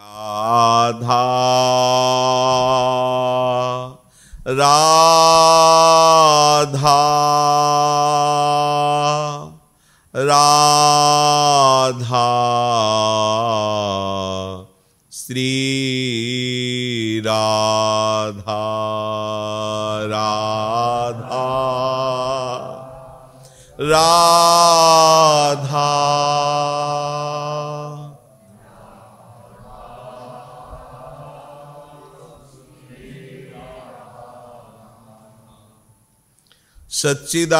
राधा राधा राधा श्री राधा राधा राधा सच्चिदानन्दरूपाय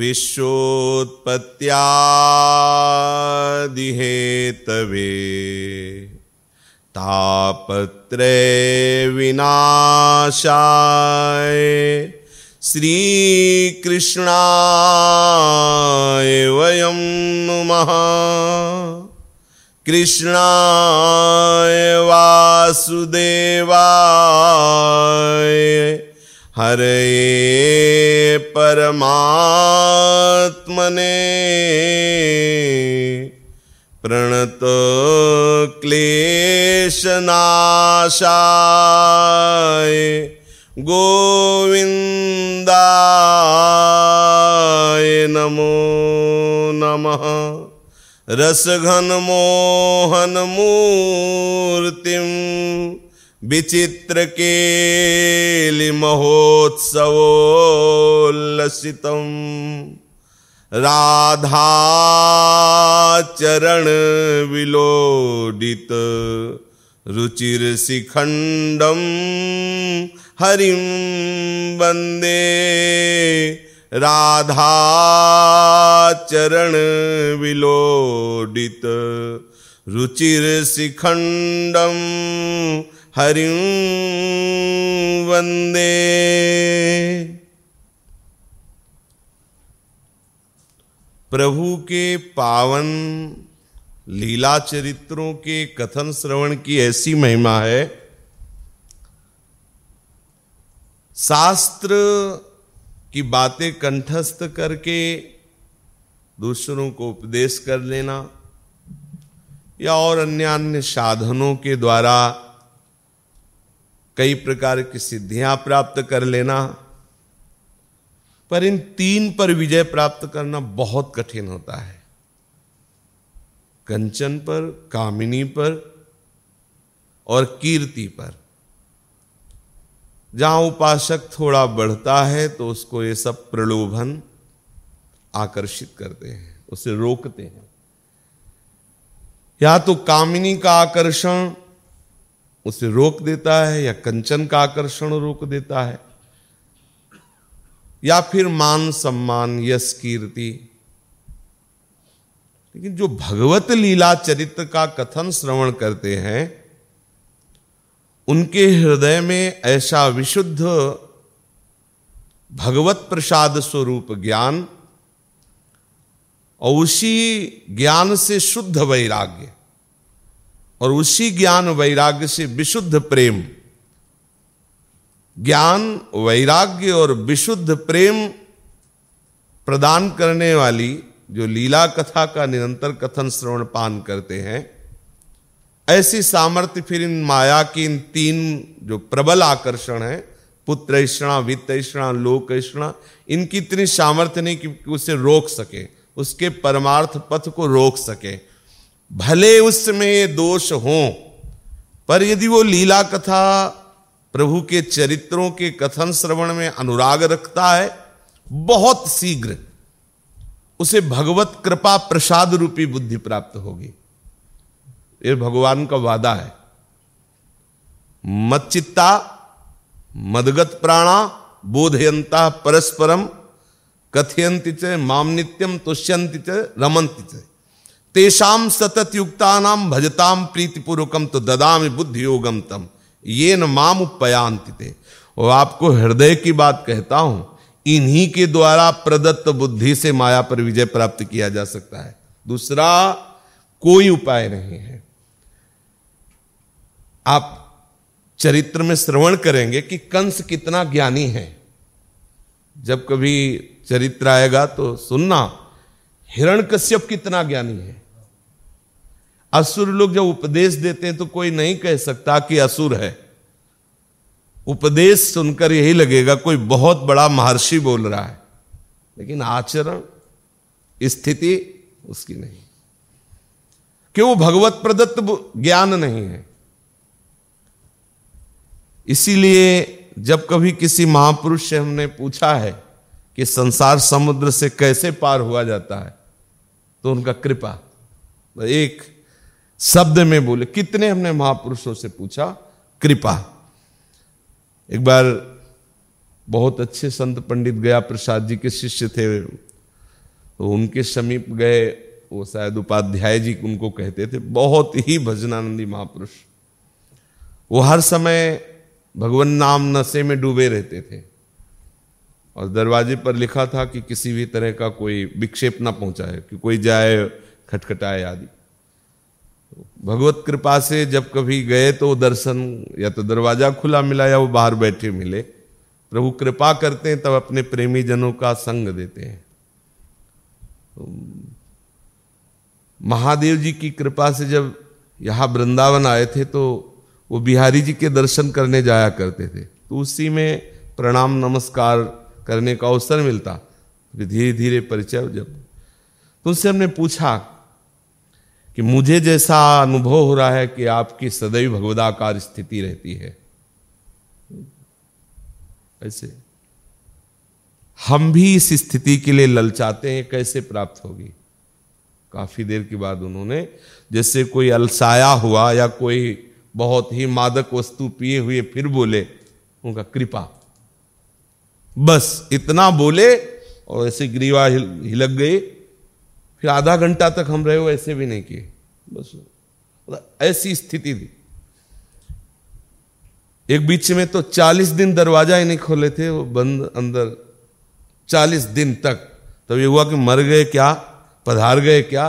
विश्वोत्पत्त्यादिहेतवे तापत्रे विनाशाय श्रीकृष्णाय वयं नुमः। कृष्णाय वासुदेवाय। हरे परमात्मने। प्रणत क्लेशनाशाय। गोविन्दाय नमो नमः। रसघन मोहन मूर्तिम विचित्र केलि महोत्सवोल्लसितम राधा चरण विलोडित रुचिर शिखंडम हरिम वंदे राधा चरण विलोडित रुचिर शिखंडम हरिं वंदे। प्रभु के पावन लीला चरित्रों के कथन श्रवण की ऐसी महिमा है। शास्त्र की बातें कंठस्थ करके दूसरों को उपदेश कर लेना या और अन्य अन्य साधनों के द्वारा कई प्रकार की सिद्धियाँ प्राप्त कर लेना। पर इन तीन पर विजय प्राप्त करना बहुत कठिन होता है। कंचन पर, कामिनी पर और कीर्ति पर। जहाँ उपासक थोड़ा बढ़ता है तो उसको ये सब प्रलोभन आकर्षित करते हैं, उसे रोकते हैं। या तो कामिनी का आकर्षण उसे रोक देता है, या कंचन का आकर्षण रोक देता है, या फिर मान सम्मान, यश, कीर्ति। लेकिन जो भगवत लीला चरित्र का कथन श्रवण करते हैं उनके हृदय में ऐसा विशुद्ध भगवत प्रसाद स्वरूप ज्ञान और उसी ज्ञान से शुद्ध वैराग्य और उसी ज्ञान वैराग्य से विशुद्ध प्रेम। ज्ञान, वैराग्य और विशुद्ध प्रेम प्रदान करने वाली जो लीला कथा का निरंतर कथन श्रवण पान करते हैं ऐसी सामर्थ्य फिर इन माया की इन तीन जो प्रबल आकर्षण है, पुत्र ऐषणा वित्त ऐषणा लोक ऐषणा इनकी इतनी सामर्थ्य नहीं कि उसे रोक सके, उसके परमार्थ पथ को रोक सके। भले उसमें ये दोष हों, पर यदि वो लीला कथा प्रभु के चरित्रों के कथन श्रवण में अनुराग रखता है, बहुत शीघ्र उसे भगवत कृपा प्रसाद रूपी बुद्धि प्राप्त होगी। ये भगवान का वादा है। मच्चित्ता, मदगत प्राणा, बोधयंता, परस्परम, कथयंति च माम नित्यम तुष्यंति च, रमंति च। तेषाम सतत युक्ता भजताम प्रीतिपूर्वकम तो ददामि बुद्धि योगम तम। ये न माम उपयांति थे और आपको हृदय की बात कहता हूँ, इन्हीं के द्वारा प्रदत्त बुद्धि से माया पर विजय प्राप्त किया जा सकता है। दूसरा, कोई उपाय नहीं है। आप चरित्र में श्रवण करेंगे कि कंस कितना ज्ञानी है। जब कभी चरित्र आएगा तो सुनना हिरण कश्यप कितना ज्ञानी है। असुर लोग जब उपदेश देते हैं तो कोई नहीं कह सकता कि असुर है। उपदेश सुनकर यही लगेगा, कोई बहुत बड़ा महर्षि बोल रहा है। लेकिन आचरण, स्थिति उसकी नहीं। क्यों? भगवत प्रदत्त ज्ञान नहीं है। इसीलिए जब कभी किसी महापुरुष से हमने पूछा है कि संसार समुद्र से कैसे पार हुआ जाता है तो उनका कृपा। एक शब्द में बोले, कितने हमने महापुरुषों से पूछा? कृपा। एक बार बहुत अच्छे संत पंडित गया, प्रसाद जी के शिष्य थे। तो उनके समीप गए, वो शायद उपाध्याय जी उनको कहते थे, बहुत ही भजनानंदी महापुरुष। वो हर समय भगवान नाम नशे में डूबे रहते थे। और दरवाजे पर लिखा था कि किसी भी तरह का कोई विक्षेप ना पहुँचाए, कि कोई जाए, खटखटाए आदि। भगवत कृपा से जब कभी गए तो दर्शन या तो दरवाज़ा खुला मिला या वो बाहर बैठे मिले। प्रभु कृपा करते हैं, तब अपने प्रेमी जनों का संग देते हैं। तो महादेव जी की कृपा से जब यहाँ वृंदावन आए थे तो वो बिहारी जी के दर्शन करने जाया करते थे। तो उसी में प्रणाम नमस्कार करने का अवसर मिलता। धीरे धीरे परिचय जब तो उससे हमने पूछा कि मुझे जैसा अनुभव हो रहा है कि आपकी सदैव भगवदाकार स्थिति रहती है। ऐसे। हम भी इस स्थिति के लिए ललचाते हैं, कैसे प्राप्त होगी? काफ़ी देर के बाद उन्होंने, जैसे कोई अलसाया हुआ या कोई बहुत ही मादक वस्तु पिए हुए फिर बोले, उनका कृपा। बस इतना बोले और ऐसे ग्रीवा हिलक गई फिर आधा घंटा तक हम रहे हो ऐसे भी नहीं किए। बस ऐसी स्थिति थी। एक बीच में तो चालीस दिन दरवाज़ा ही नहीं खोले थे, वो बंद अंदर। चालीस दिन तक। तब ये हुआ कि मर गए क्या? पधार गए क्या?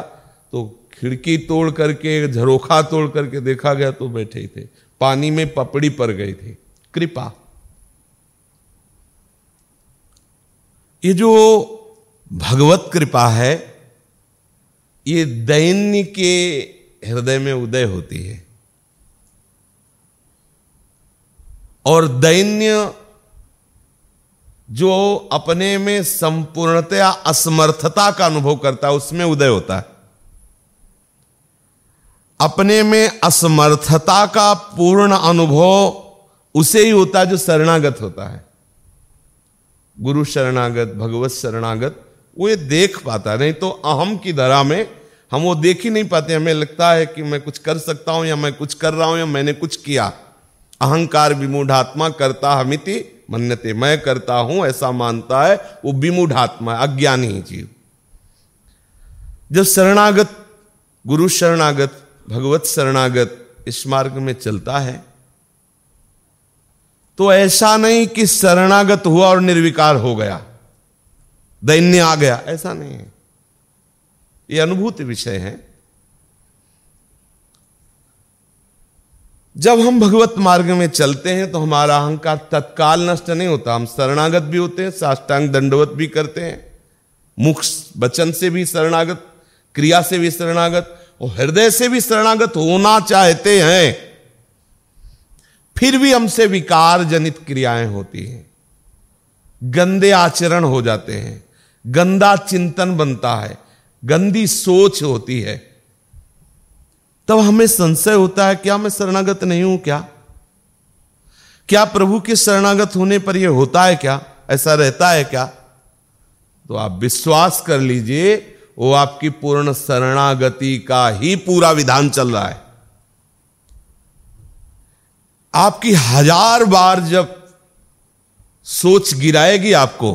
तो खिड़की तोड़ करके, झरोखा तोड़ करके देखा गया तो बैठे ही थे। पानी में पपड़ी पर गए थे। कृपा। ये जो भगवत कृपा है, ये दैन्य के हृदय में उदय होती है। और दैन्य जो अपने में संपूर्णतया असमर्थता का अनुभव करता है, उसमें उदय होता है। अपने में असमर्थता का पूर्ण अनुभव, उसे ही होता है जो शरणागत होता है। गुरु शरणागत, भगवत शरणागत, वो ये देख पाता नहीं तो अहम की धरा में हम वो देख ही नहीं पाते। हमें लगता है कि मैं कुछ कर सकता हूँ या मैं कुछ कर रहा हूँ या मैंने कुछ किया। अहंकार विमूढ़ात्मा करता हमिति मन्नते मैं करता हूँ, ऐसा मानता है, वो विमूढ़ात्मा, अज्ञानी जीव। जब शरणागत, गुरु शरणागत भगवत शरणागत इस मार्ग में चलता है। तो ऐसा नहीं कि शरणागत हुआ और निर्विकार हो गया, दैन्य आ गया, ऐसा नहीं है। ये अनुभूति विषय है। जब हम भगवत मार्ग में चलते हैं तो हमारा अहंकार तत्काल नष्ट नहीं होता। हम शरणागत भी होते हैं, साष्टांग दंडवत भी करते हैं। मुख वचन से भी शरणागत, क्रिया से भी शरणागत और हृदय से भी शरणागत होना चाहते हैं, फिर भी हमसे विकार जनित क्रियाएँ होती हैं। गंदे आचरण हो जाते हैं, गंदा चिंतन बनता है, गंदी सोच होती है। तब हमें संशय होता है, क्या मैं शरणागत नहीं हूँ क्या? क्या प्रभु के शरणागत होने पर यह होता है क्या? ऐसा रहता है क्या? तो आप विश्वास कर लीजिए वो आपकी पूर्ण शरणागति का ही पूरा विधान चल रहा है। आपकी हज़ार बार जब सोच गिराएगी आपको,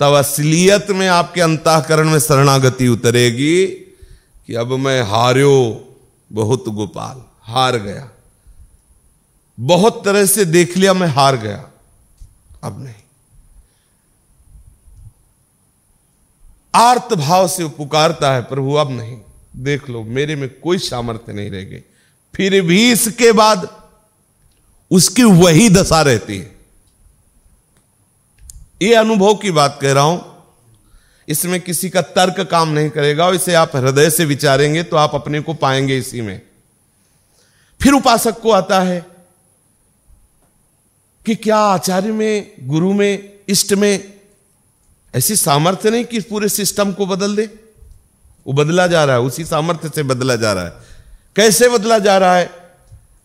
तब असलियत में आपके अंतकरण में शरणागति उतरेगी कि अब मैं हार्यो बहुत गोपाल, हार गया। बहुत तरह से देख लिया, मैं हार गया। अब नहीं। आर्त भाव से पुकारता है, प्रभु, अब नहीं। देख लो, मेरे में कोई सामर्थ्य नहीं रह गई। फिर भी इसके बाद उसकी वही दशा रहती है। ये अनुभव की बात कह रहा हूँ। इसमें किसी का तर्क काम नहीं करेगा और इसे आप हृदय से विचारेंगे तो आप अपने को पाएँगे इसी में। फिर उपासक को आता है कि क्या आचार्य में, गुरु में, इष्ट में ऐसी सामर्थ्य नहीं कि पूरे सिस्टम को बदल दे। वो बदला जा रहा है, उसी सामर्थ्य से बदला जा रहा है। कैसे बदला जा रहा है?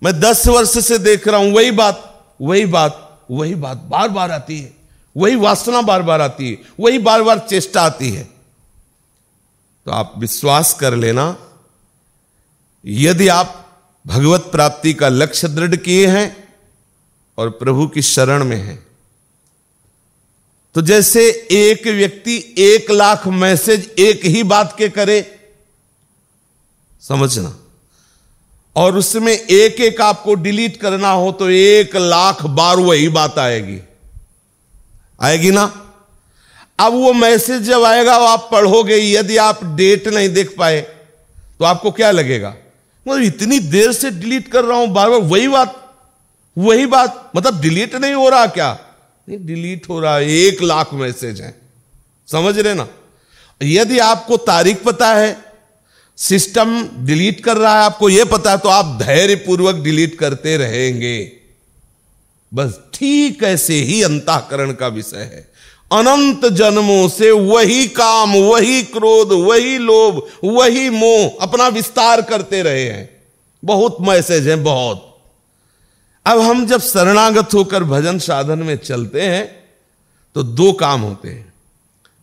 मैं दस वर्ष से देख रहा हूँ, वही बात वही बात वही बात बार बार आती है। वही वासना बार बार आती है, वही बार बार चेष्टा आती है। तो आप विश्वास कर लेना, यदि आप भगवत प्राप्ति का लक्ष्य दृढ़ किए हैं और प्रभु की शरण में हैं तो जैसे एक व्यक्ति एक लाख मैसेज एक ही बात के करे, समझना। और उसमें एक एक आपको डिलीट करना हो तो एक लाख बार वही बात आएगी। आएगी ना? अब वो मैसेज जब आएगा, वो आप पढ़ोगे, यदि आप डेट नहीं देख पाए तो आपको क्या लगेगा? मतलब इतनी देर से डिलीट कर रहा हूँ, बार बार वही बात वही बात मतलब डिलीट नहीं हो रहा क्या? नहीं डिलीट हो रहा है, एक लाख मैसेज है। समझ रहे ना? यदि आपको तारीख पता है सिस्टम डिलीट कर रहा है, आपको यह पता है तो आप धैर्य पूर्वक डिलीट करते रहेंगे। बस ठीक ऐसे ही अंताकरण का विषय है। अनंत जन्मों से वही काम, वही क्रोध, वही लोभ, वही मोह अपना विस्तार करते रहे हैं। बहुत मैसेज है, बहुत। अब हम जब शरणागत होकर भजन साधन में चलते हैं तो दो काम होते हैं।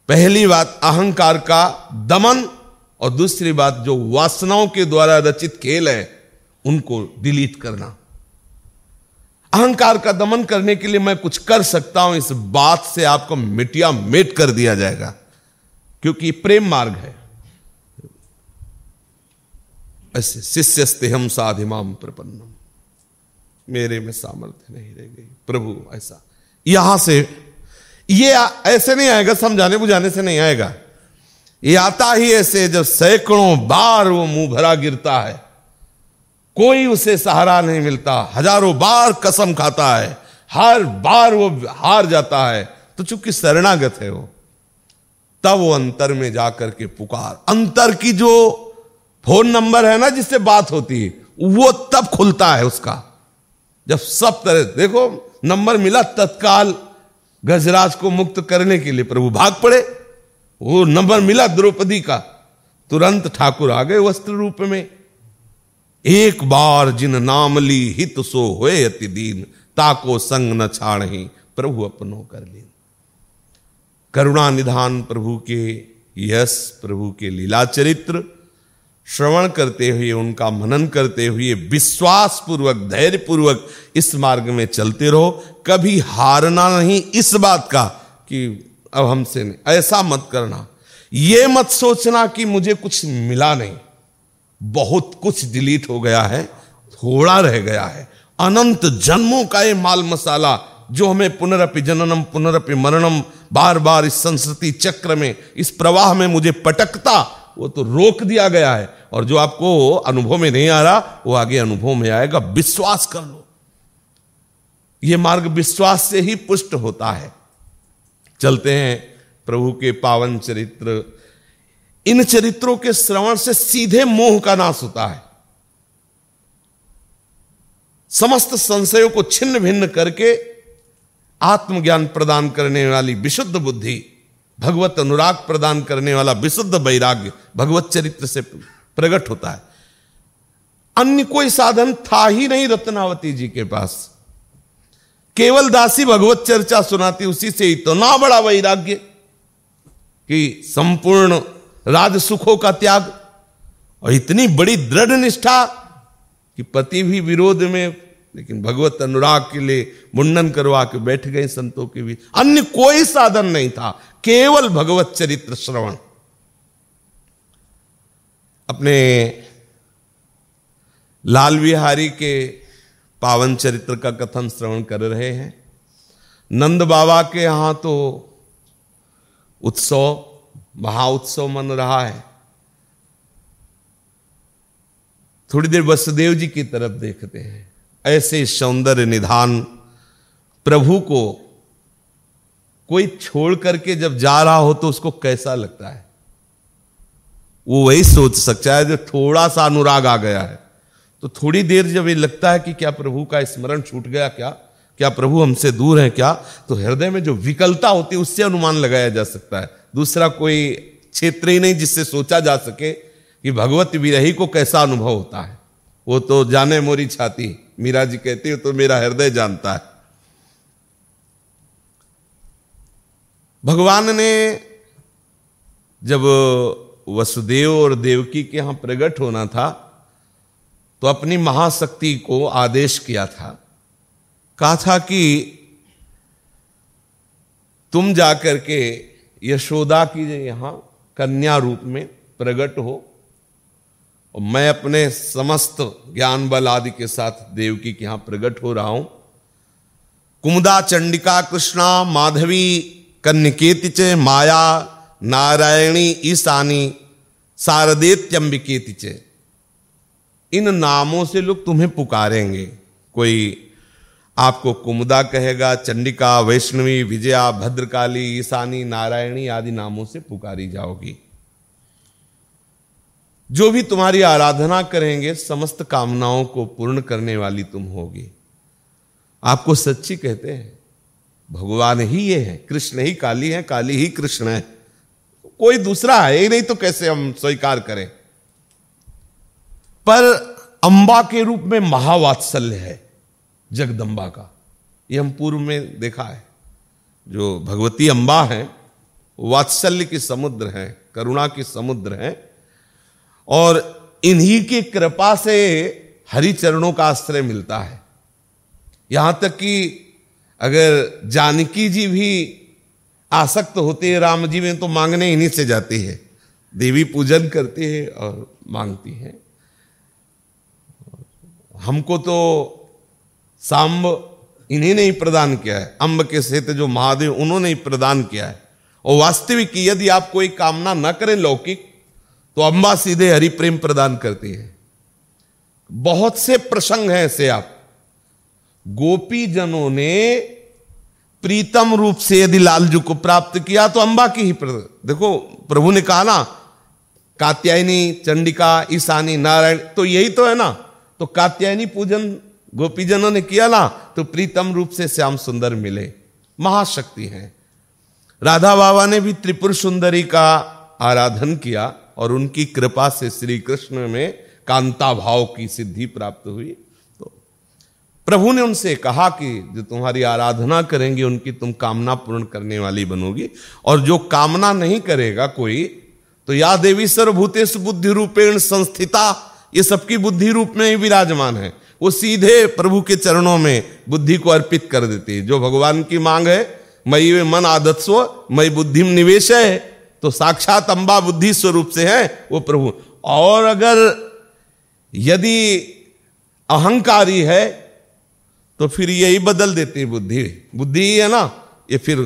पहली बात, अहंकार का दमन, और दूसरी बात, जो वासनाओं के द्वारा रचित खेल है, उनको डिलीट करना। अहंकार का दमन करने के लिए मैं कुछ कर सकता हूँ, इस बात से आपको मिटिया मेट कर दिया जाएगा, क्योंकि प्रेम मार्ग है। ऐसे, शिष्य हम साधिमाम प्रपन्नम। मेरे में सामर्थ्य नहीं रह गई। प्रभु, ऐसा। यहाँ से, ये ऐसे नहीं आएगा, समझाने बुझाने से नहीं आएगा। ये आता ही ऐसे, जब सैकड़ों बार वो मुँह भरा गिरता है। कोई उसे सहारा नहीं मिलता। हज़ारों बार कसम खाता है। हर बार वो हार जाता है। तो चूँकि शरणागत है वो, तब वो अंतर में जाकर के पुकार। अंतर की जो फ़ोन नंबर है ना, जिससे बात होती है, वो तब खुलता है उसका। जब सब तरह, देखो, नंबर मिला तत्काल, गजराज को मुक्त करने के लिए प्रभु भाग पड़े। वो नंबर मिला द्रौपदी का, तुरंत ठाकुर आ गए वस्त्र रूप में। एक बार जिन नाम ली हित सो होए अति दीन ताको संग न छाण ही प्रभु अपनो कर ली करुणा निधान प्रभु के यश प्रभु के लीला चरित्र श्रवण करते हुए, उनका मनन करते हुए विश्वास पूर्वक धैर्य पूर्वक इस मार्ग में चलते रहो। कभी हारना नहीं इस बात का कि अब हमसे नहीं। ऐसा मत करना। यह मत सोचना कि मुझे कुछ मिला नहीं। बहुत कुछ डिलीट हो गया है, थोड़ा रह गया है। अनंत जन्मों का ये माल मसाला जो हमें पुनरअपि जननम पुनरअपि मरणम बार बार इस संस्कृति चक्र में, इस प्रवाह में मुझे पटकता वो तो रोक दिया गया है। और जो आपको अनुभव में नहीं आ रहा, वो आगे अनुभव में आएगा। विश्वास कर लो। ये मार्ग विश्वास से ही पुष्ट होता है। चलते हैं प्रभु के पावन चरित्र। इन चरित्रों के श्रवण से सीधे मोह का नाश होता है। समस्त संशयों को छिन्न भिन्न करके आत्मज्ञान प्रदान करने वाली विशुद्ध बुद्धि भगवत अनुराग प्रदान करने वाला विशुद्ध वैराग्य भगवत चरित्र से प्रकट होता है। अन्य कोई साधन था ही नहीं रत्नावती जी के पास। केवल दासी भगवत चर्चा सुनाती, उसी से इतना बड़ा वैराग्य कि संपूर्ण राज सुखों का त्याग और इतनी बड़ी दृढ़ निष्ठा कि पति भी विरोध में, लेकिन भगवत अनुराग के लिए मुंडन करवा के बैठ गए संतों के बीच। अन्य कोई साधन नहीं था। केवल भगवत चरित्र श्रवण। अपने लाल बिहारी के पावन चरित्र का कथन श्रवण कर रहे हैं। नंद बाबा के यहाँ तो उत्सव महाउत्सव मन रहा है। थोड़ी देर वसुदेव जी की तरफ़ देखते हैं। ऐसे सौंदर्य निधान प्रभु को कोई छोड़ करके जब जा रहा हो तो उसको कैसा लगता है? वो वही सोच सकता है जो थोड़ा सा अनुराग आ गया है। तो थोड़ी देर जब ये लगता है कि क्या प्रभु का स्मरण छूट गया क्या? क्या प्रभु हमसे दूर है क्या? तो हृदय में जो विकलता होती है, उससे अनुमान लगाया जा सकता है। दूसरा कोई क्षेत्र ही नहीं जिससे सोचा जा सके कि भगवत विरही को कैसा अनुभव होता है। वो तो जाने मोरी छाती। मीरा जी कहती है तो मेरा हृदय जानता है। भगवान ने जब वसुदेव और देवकी के यहाँ प्रकट होना था तो अपनी महाशक्ति को आदेश किया था। कहा था कि तुम जाकर के यशोदा की यहाँ कन्या रूप में प्रकट हो, और मैं अपने समस्त ज्ञान बल आदि के साथ देवकी के यहाँ प्रकट हो रहा हूँ। कुमुदा चंडिका कृष्णा माधवी कन्यकेति च माया, नारायणी ईशानी शारदेत्यंबिकेति च इन नामों से लोग तुम्हें पुकारेंगे। कोई आपको कुमुदा कहेगा, चंडिका, वैष्णवी, विजया, भद्रकाली ईशानी नारायणी आदि नामों से पुकारी जाओगी। जो भी तुम्हारी आराधना करेंगे, समस्त कामनाओं को पूर्ण करने वाली तुम होगी। आपको सच्ची कहते हैं भगवान ही ये है, कृष्ण ही काली है, काली ही कृष्ण है। कोई दूसरा है ही नहीं तो कैसे हम स्वीकार करें? पर अंबा के रूप में महावात्सल्य है जगदम्बा का। ये हम पूर्व में देखा है। जो भगवती अंबा है वात्सल्य की समुद्र है, करुणा की समुद्र है, और इन्हीं की कृपा से हरि चरणों का आश्रय मिलता है। यहाँ तक कि अगर जानकी जी भी आसक्त होते हैं, राम जी में तो मांगने इन्हीं से जाती है। देवी पूजन करती है और मांगती है। हमको तो सांब इन्हीं ने ही प्रदान किया है। अम्ब के सहित जो महादेव, उन्होंने ही प्रदान किया है। और वास्तविक यदि आप कोई कामना न करें लौकिक तो अम्बा सीधे हरि प्रेम प्रदान करती है। बहुत से प्रसंग हैं ऐसे आप। गोपी जनों ने प्रीतम रूप से यदि लालजू को प्राप्त किया तो अंबा की ही देखो, प्रभु ने कहा ना, कात्यायनी, चंडिका, ईशानी, नारायण तो यही तो है ना। तो कात्यायनी पूजन, गोपीजनों ने किया ना तो प्रीतम रूप से श्याम सुंदर मिले। महाशक्ति है। राधा बाबा ने भी त्रिपुर सुंदरी का आराधन किया और उनकी कृपा से श्री कृष्ण में कांता भाव की सिद्धि प्राप्त हुई। प्रभु ने उनसे कहा कि जो तुम्हारी आराधना करेंगे, उनकी तुम कामना पूर्ण करने वाली बनोगी। और जो कामना नहीं करेगा कोई तो या देवी सर्वभूतेश बुद्धि रूपेण संस्थिता, ये सबकी बुद्धि रूप में ही विराजमान है। वो सीधे प्रभु के चरणों में बुद्धि को अर्पित कर देती है। जो भगवान की मांग है, मई वे मन आदत्स्व, मई बुद्धि में निवेश है तो साक्षात अंबा बुद्धि स्वरूप से है वो प्रभु। और अगर यदि अहंकारी है तो फिर यही बदल देती है बुद्धि। बुद्धि ही है ना, ये फिर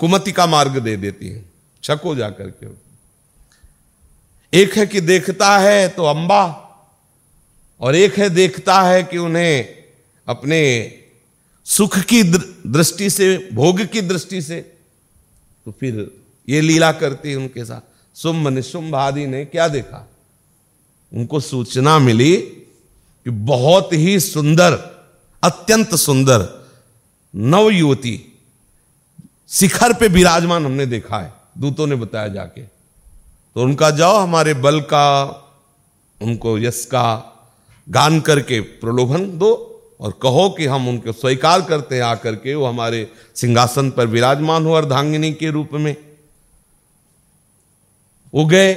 कुमति का मार्ग दे देती है। छको जाकर के एक है कि देखता है तो अंबा, और एक है देखता है कि उन्हें अपने सुख की दृष्टि से, भोग की दृष्टि से तो फिर ये लीला करती है उनके साथ। शुंभ निशुंभ आदि ने क्या देखा? उनको सूचना मिली कि बहुत ही सुंदर अत्यंत सुंदर नव युवती शिखर पे विराजमान हमने देखा है, दूतों ने बताया जाके। तो उनका, जाओ हमारे बल का, उनको यश का गान करके प्रलोभन दो और कहो कि हम उनको स्वीकार करते हैं आकर के, वो हमारे सिंहासन पर विराजमान हो अर्धांगिनी के रूप में। वो गए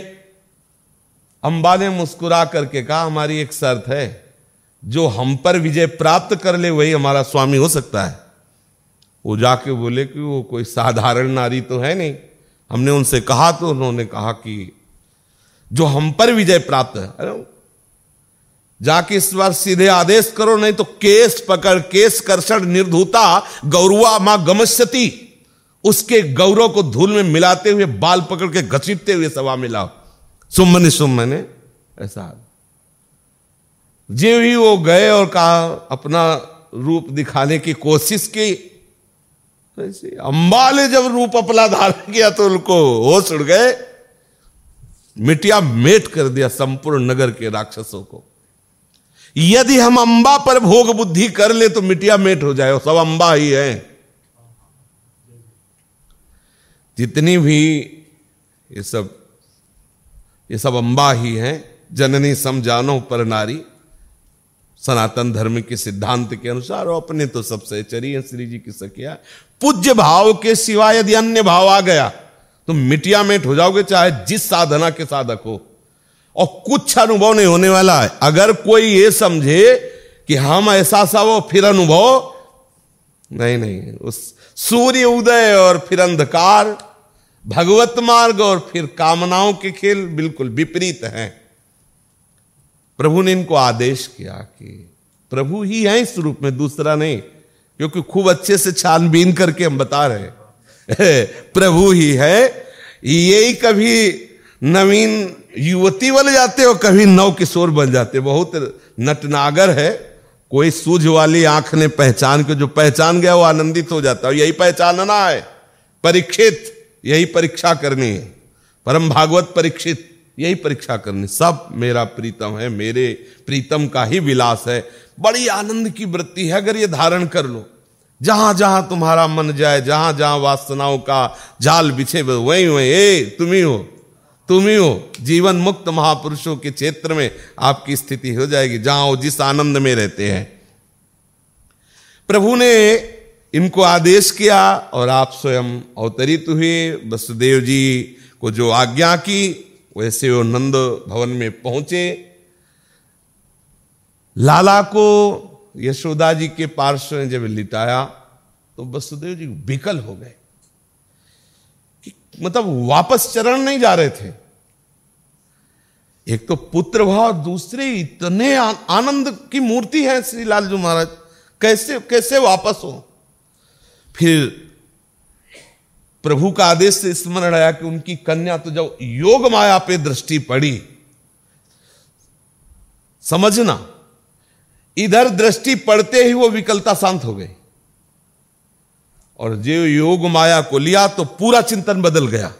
अंबा ने मुस्कुरा करके कहा, हमारी एक शर्त है जो हम पर विजय प्राप्त कर ले, वही हमारा स्वामी हो सकता है। वो जाके बोले कि वो कोई साधारण नारी तो है नहीं। हमने उनसे कहा तो उन्होंने कहा कि जो हम पर विजय प्राप्त है, अरे जाके इस बार सीधे आदेश करो, नहीं तो केस पकड़, केस कर्षण निर्धुता गौरवा माँ गमस्यति, उसके गौरव को धूल में मिलाते हुए बाल पकड़ के घसीटते हुए सभा मिलाओ सुमन सुम मैंने ऐसा। जे भी वो गए और कहा, अपना रूप दिखाने की कोशिश की। अंबा ने जब रूप अपना धारण किया तो उनको होश उड़ गए। मिटिया मेट कर दिया संपूर्ण नगर के राक्षसों को। यदि हम अंबा पर भोग बुद्धि कर ले तो मिटिया मेट हो जाए, सब अंबा ही है। जितनी भी ये सब ये सब अंबा ही हैं। जननी समझानो पर नारी। सनातन धर्म के सिद्धांत के अनुसार और अपने तो सबसे चरिए श्री जी की सकिया पूज्य भाव के सिवा यदि अन्य भाव आ गया तो मिटिया मेट हो जाओगे, चाहे जिस साधना के साधक हो। और कुछ अनुभव नहीं होने वाला है। अगर कोई ये समझे कि हम ऐसा सा वो, फिर अनुभव नहीं नहीं। उस सूर्य उदय और फिर अंधकार, भगवत मार्ग और फिर कामनाओं के खेल बिल्कुल विपरीत हैं। प्रभु ने इनको आदेश किया कि प्रभु ही है इस रूप में, दूसरा नहीं, क्योंकि खूब अच्छे से छानबीन करके हम बता रहे प्रभु ही है यही कभी नवीन युवती बन जाते हो कभी नव किशोर बन जाते। बहुत नटनागर है, कोई सूझ वाली आँख ने पहचान के, जो पहचान गया वो आनंदित हो जाता है यही पहचानना है, परीक्षित, यही परीक्षा करनी है, परम भागवत परीक्षित। यही परीक्षा करनी। सब मेरा प्रीतम है, मेरे प्रीतम का ही विलास है। बड़ी आनंद की वृत्ति है, अगर ये धारण कर लो। जहाँ जहाँ तुम्हारा मन जाए, जहाँ जहाँ वासनाओं का जाल बिछे वही वही। ए, तुम ही हो, तुम ही हो। जीवन मुक्त महापुरुषों के क्षेत्र में आपकी स्थिति हो जाएगी, जहाँ वो जिस आनंद में रहते हैं। प्रभु ने इनको आदेश किया और आप स्वयं अवतरित हुए। वसुदेव जी को जो आज्ञा की वैसे वो नंद भवन में पहुँचे। लाला को यशोदा जी के पार्श्व ने जब लिटाया तो वसुदेव जी विकल हो गए। मतलब वापस चरण नहीं जा रहे थे। एक तो पुत्र भाव दूसरे इतने आनंद की मूर्ति है श्री लालजू महाराज। कैसे कैसे वापस हो? फिर प्रभु का आदेश से स्मरण आया कि उनकी कन्या तो जब योग माया पे दृष्टि पड़ी। समझना, इधर दृष्टि पड़ते ही वो विकलता शांत हो गई। और जो योग माया को लिया तो पूरा चिंतन बदल गया।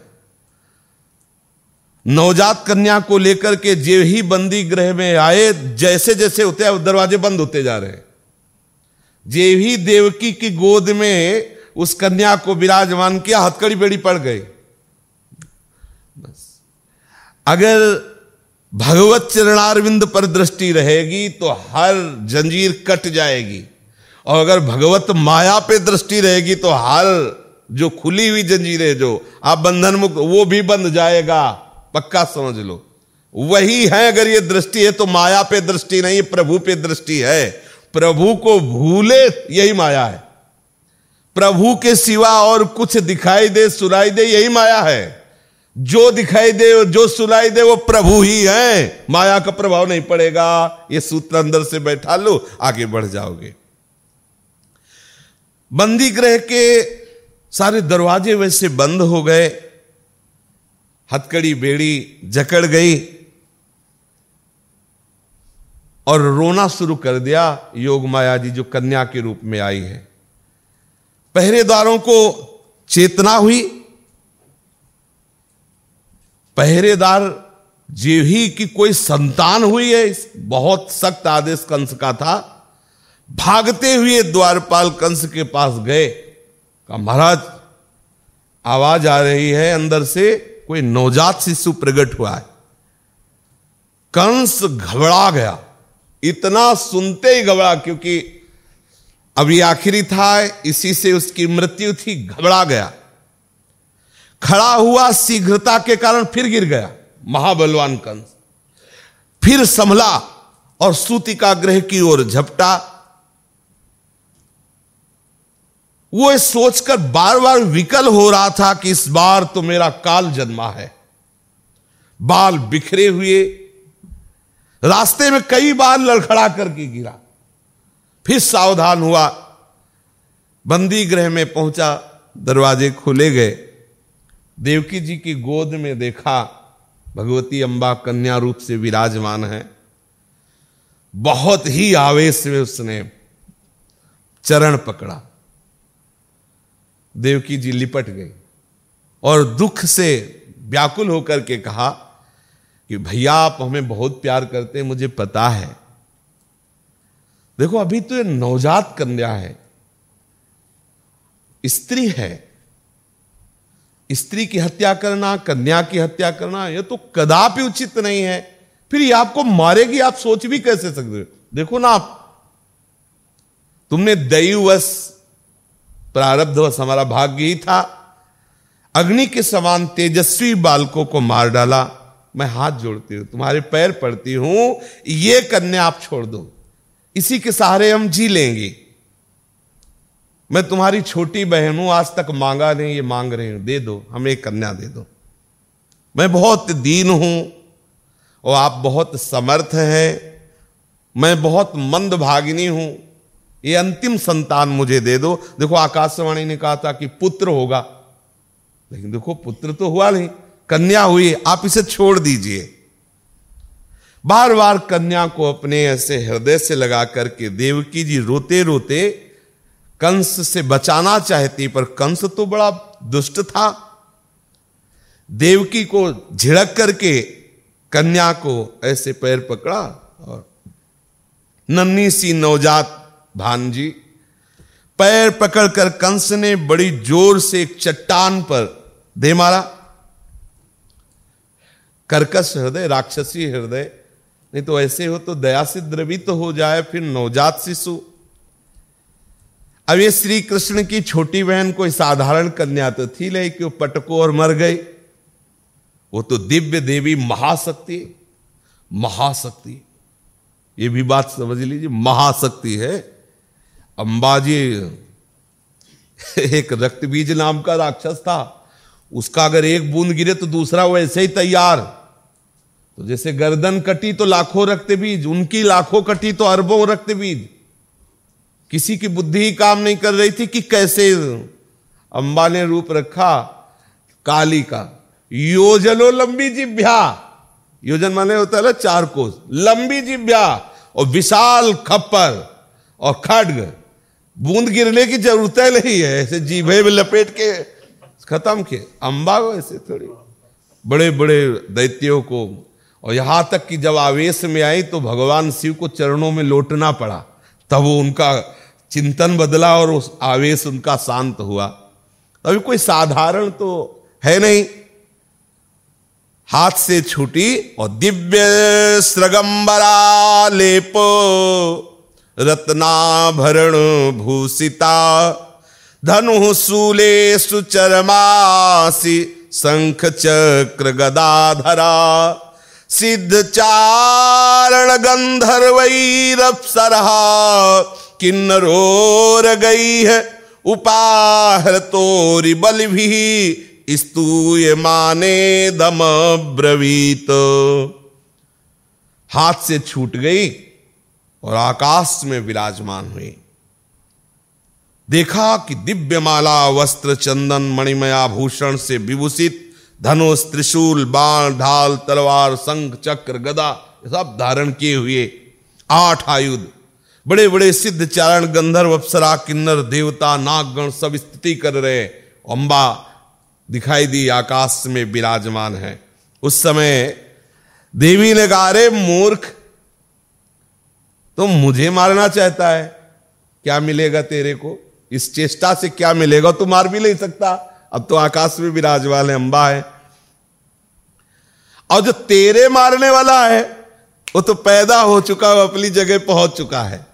नवजात कन्या को लेकर के जे ही बंदी ग्रह में आए जैसे जैसे होते दरवाजे बंद होते जा रहे जे ही देवकी की गोद में उस कन्या को विराजमान किया, हथकड़ी बेड़ी पड़ गई। बस। अगर भगवत चरणारविंद पर दृष्टि रहेगी तो हर जंजीर कट जाएगी। और अगर भगवत माया पे दृष्टि रहेगी तो हर जो खुली हुई जंजीर जो आप बंधन मुक्त, वो भी बंद जाएगा। पक्का समझ लो। वही है, अगर ये दृष्टि है तो माया पे दृष्टि नहीं, प्रभु पे दृष्टि है। प्रभु को भूले, यही माया है। प्रभु के सिवा और कुछ दिखाई दे, सुनाई दे, यही माया है। जो दिखाई दे जो सुनाई दे, वो प्रभु ही है। माया का प्रभाव नहीं पड़ेगा। ये सूत्र अंदर से बैठा लो, आगे बढ़ जाओगे। बंदी ग्रह के सारे दरवाजे वैसे बंद हो गए। हथकड़ी, बेड़ी जकड़ गई और रोना शुरू कर दिया। योग माया जी जो कन्या के रूप में आई है। पहरेदारों को चेतना हुई। पहरेदार जीव ही की कोई संतान हुई है बहुत सख्त आदेश कंस का था। भागते हुए द्वारपाल कंस के पास गए। कहा, महाराज, आवाज़ आ रही है, अंदर से कोई नवजात शिशु प्रकट हुआ है। कंस घबरा गया। इतना सुनते ही घबरा, क्योंकि अब ये आखिरी था, इसी से उसकी मृत्यु थी, घबरा गया। खड़ा हुआ शीघ्रता के कारण फिर गिर गया, महाबलवान कंस। फिर संभला और सूतिका ग्रह की ओर झपटा। वो सोचकर बार बार विकल हो रहा था कि इस बार तो मेरा काल जन्मा है। बाल बिखरे हुए, रास्ते में कई बार लड़खड़ा करके गिरा। फिर सावधान हुआ। बंदी गृह में पहुँचा, दरवाजे खुले गए। देवकी जी की गोद में देखा, भगवती अंबा कन्या रूप से विराजमान है। बहुत ही आवेश में उसने चरण पकड़ा। देवकी जी लिपट गई और दुख से व्याकुल होकर के कहा कि भैया, आप हमें बहुत प्यार करते हैं, मुझे पता है। देखो, अभी तो ये नवजात कन्या है, स्त्री है। स्त्री की हत्या करना, कन्या की हत्या करना यह तो कदापि उचित नहीं है। फिर ये आपको मारेगी, आप सोच भी कैसे सकते हो? देखो ना आप, तुमने दैवश प्रारब्धवश हमारा भाग्य ही था। अग्नि के समान तेजस्वी बालकों को मार डाला, मैं हाथ जोड़ती हूँ, तुम्हारे पैर पड़ती हूँ, ये कन्या आप छोड़ दो। इसी के सहारे हम जी लेंगे। मैं तुम्हारी छोटी बहन हूँ आज तक मांगा नहीं, ये मांग रहे हूँ। दे दो, हमें एक कन्या दे दो। मैं बहुत दीन हूँ और आप बहुत समर्थ हैं। मैं बहुत मंद भागिनी हूँ। ये अंतिम संतान मुझे दे दो। देखो, आकाशवाणी ने कहा था कि पुत्र होगा। लेकिन देखो, पुत्र तो हुआ नहीं। कन्या हुई, आप इसे छोड़ दीजिए। बार बार कन्या को अपने ऐसे हृदय से लगा करके देवकी जी रोते रोते कंस से बचाना चाहती, पर कंस तो बड़ा दुष्ट था। देवकी को झिड़क करके कन्या को ऐसे पैर पकड़ा और नन्नी सी नवजात भानजी पैर पकड़कर कंस ने बड़ी ज़ोर से एक चट्टान पर दे मारा। कर्कश हृदय, राक्षसी हृदय नहीं तो ऐसे हो तो दया से द्रवित तो हो जाए, फिर नवजात शिशु। अब ये श्री कृष्ण की छोटी बहन कोई साधारण कन्या तो थी लेकिन वो पटको और मर गई। वो तो दिव्य देवी महाशक्ति महाशक्ति। ये भी बात समझ लीजिए, महाशक्ति है। अंबाजी, एक रक्त बीज नाम का राक्षस था। उसका अगर एक बूंद गिरे तो दूसरा वैसे ही तैयार। तो जैसे गर्दन कटी तो लाखों रक्त बीज, उनकी लाखों कटी तो अरबों रक्त बीज। किसी की बुद्धि ही काम नहीं कर रही थी कि कैसे अंबा ने रूप रखा काली का। योजनो लंबी जिभ्या। योजन माने होता है ना चार कोस। लंबी जिभ्या और विशाल खप्पर और खड्ग। बूंद गिरने की ज़रूरत नहीं है, ऐसे जीभे में लपेट के खत्म किए। अंबा को ऐसे थोड़ी। बड़े बड़े दैत्यों को और यहाँ तक कि जब आवेश में आई तो भगवान शिव को चरणों में लौटना पड़ा। तब वो उनका चिंतन बदला और उस आवेश उनका शांत हुआ। अभी कोई साधारण तो है नहीं। हाथ से छूटी और दिव्य श्रगंबरा लेप, रत्नाभरण भूषिता, धनु शूले सुचरमासी शंख चक्र गदाधरा। सिद्ध चारण गंधर्वैरप्सरा किन्नरोर गई है उपाहर तोरी बल भी स्तूय माने दम ब्रवीत हाथ से छूट गई और आकाश में विराजमान हुई। देखा कि दिव्य माला वस्त्र चंदन मणिमया भूषण से विभूषित धनुष, त्रिशूल, बाण, ढाल, तलवार संख चक्र, गदा सब धारण किए हुए आठ आयुध। बड़े बड़े सिद्ध चारण, गंधर्व, अप्सरा, किन्नर, देवता, नागगण सब स्थिति कर रहे अंबा दिखाई दी, आकाश में विराजमान है। उस समय देवी ने कहा रे मूर्ख तुम तो मुझे मारना चाहता है। क्या मिलेगा तेरे को? इस चेष्टा से क्या मिलेगा? तू मार भी नहीं सकता। अब तो आकाश में विराजमान है, अंबा है। और जो तेरे मारने वाला है, वो तो पैदा हो चुका है अपनी जगह पहुँच चुका है।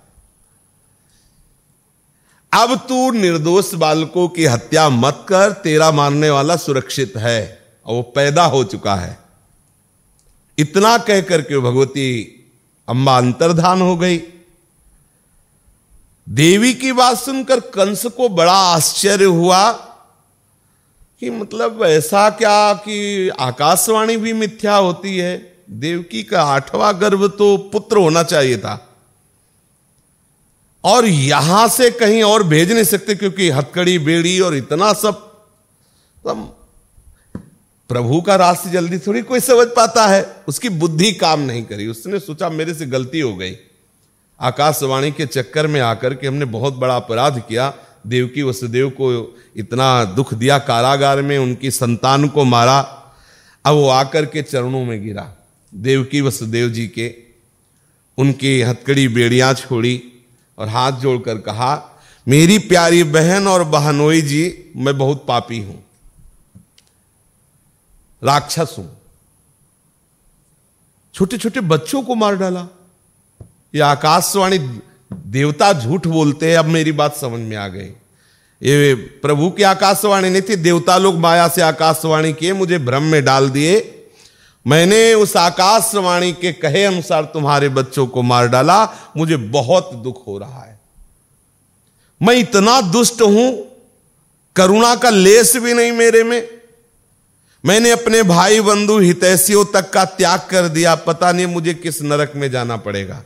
अब तू निर्दोष बालकों की हत्या मत कर, तेरा मारने वाला सुरक्षित है, और वो पैदा हो चुका है। इतना कह करके भगवती अम्बा अंतर्धान हो गई। देवी की बात सुनकर कंस को बड़ा आश्चर्य हुआ कि मतलब ऐसा क्या कि आकाशवाणी भी मिथ्या होती है? देवकी का आठवां गर्भ तो पुत्र होना चाहिए था। और यहाँ से कहीं और भेज नहीं सकते क्योंकि हथकड़ी, बेड़ी और इतना सब। तो प्रभु का रास्ते जल्दी थोड़ी कोई समझ पाता है। उसकी बुद्धि काम नहीं करी। उसने सोचा मेरे से गलती हो गई। आकाशवाणी के चक्कर में आकर के हमने बहुत बड़ा अपराध किया। देवकी वसुदेव को इतना दुख दिया, कारागार में उनकी संतान को मारा, अब वो आकर के चरणों में गिरा। देवकी वसुदेव जी के, उनकी हथकड़ी बेड़ियाँ छोड़ी और हाथ जोड़कर कहा, मेरी प्यारी बहन और बहनोई जी, मैं बहुत पापी हूँ। राक्षस हूँ। छोटे छोटे बच्चों को मार डाला। ये आकाशवाणी देवता झूठ बोलते हैं, अब मेरी बात समझ में आ गई। ये प्रभु की आकाशवाणी नहीं थी, देवता लोग माया से आकाशवाणी किए, मुझे भ्रम में डाल दिए। मैंने उस आकाशवाणी के कहे अनुसार तुम्हारे बच्चों को मार डाला, मुझे बहुत दुख हो रहा है। मैं इतना दुष्ट हूँ, करुणा का लेस भी नहीं मेरे में। मैंने अपने भाई बंधु हितैषियों तक का त्याग कर दिया, पता नहीं मुझे किस नरक में जाना पड़ेगा।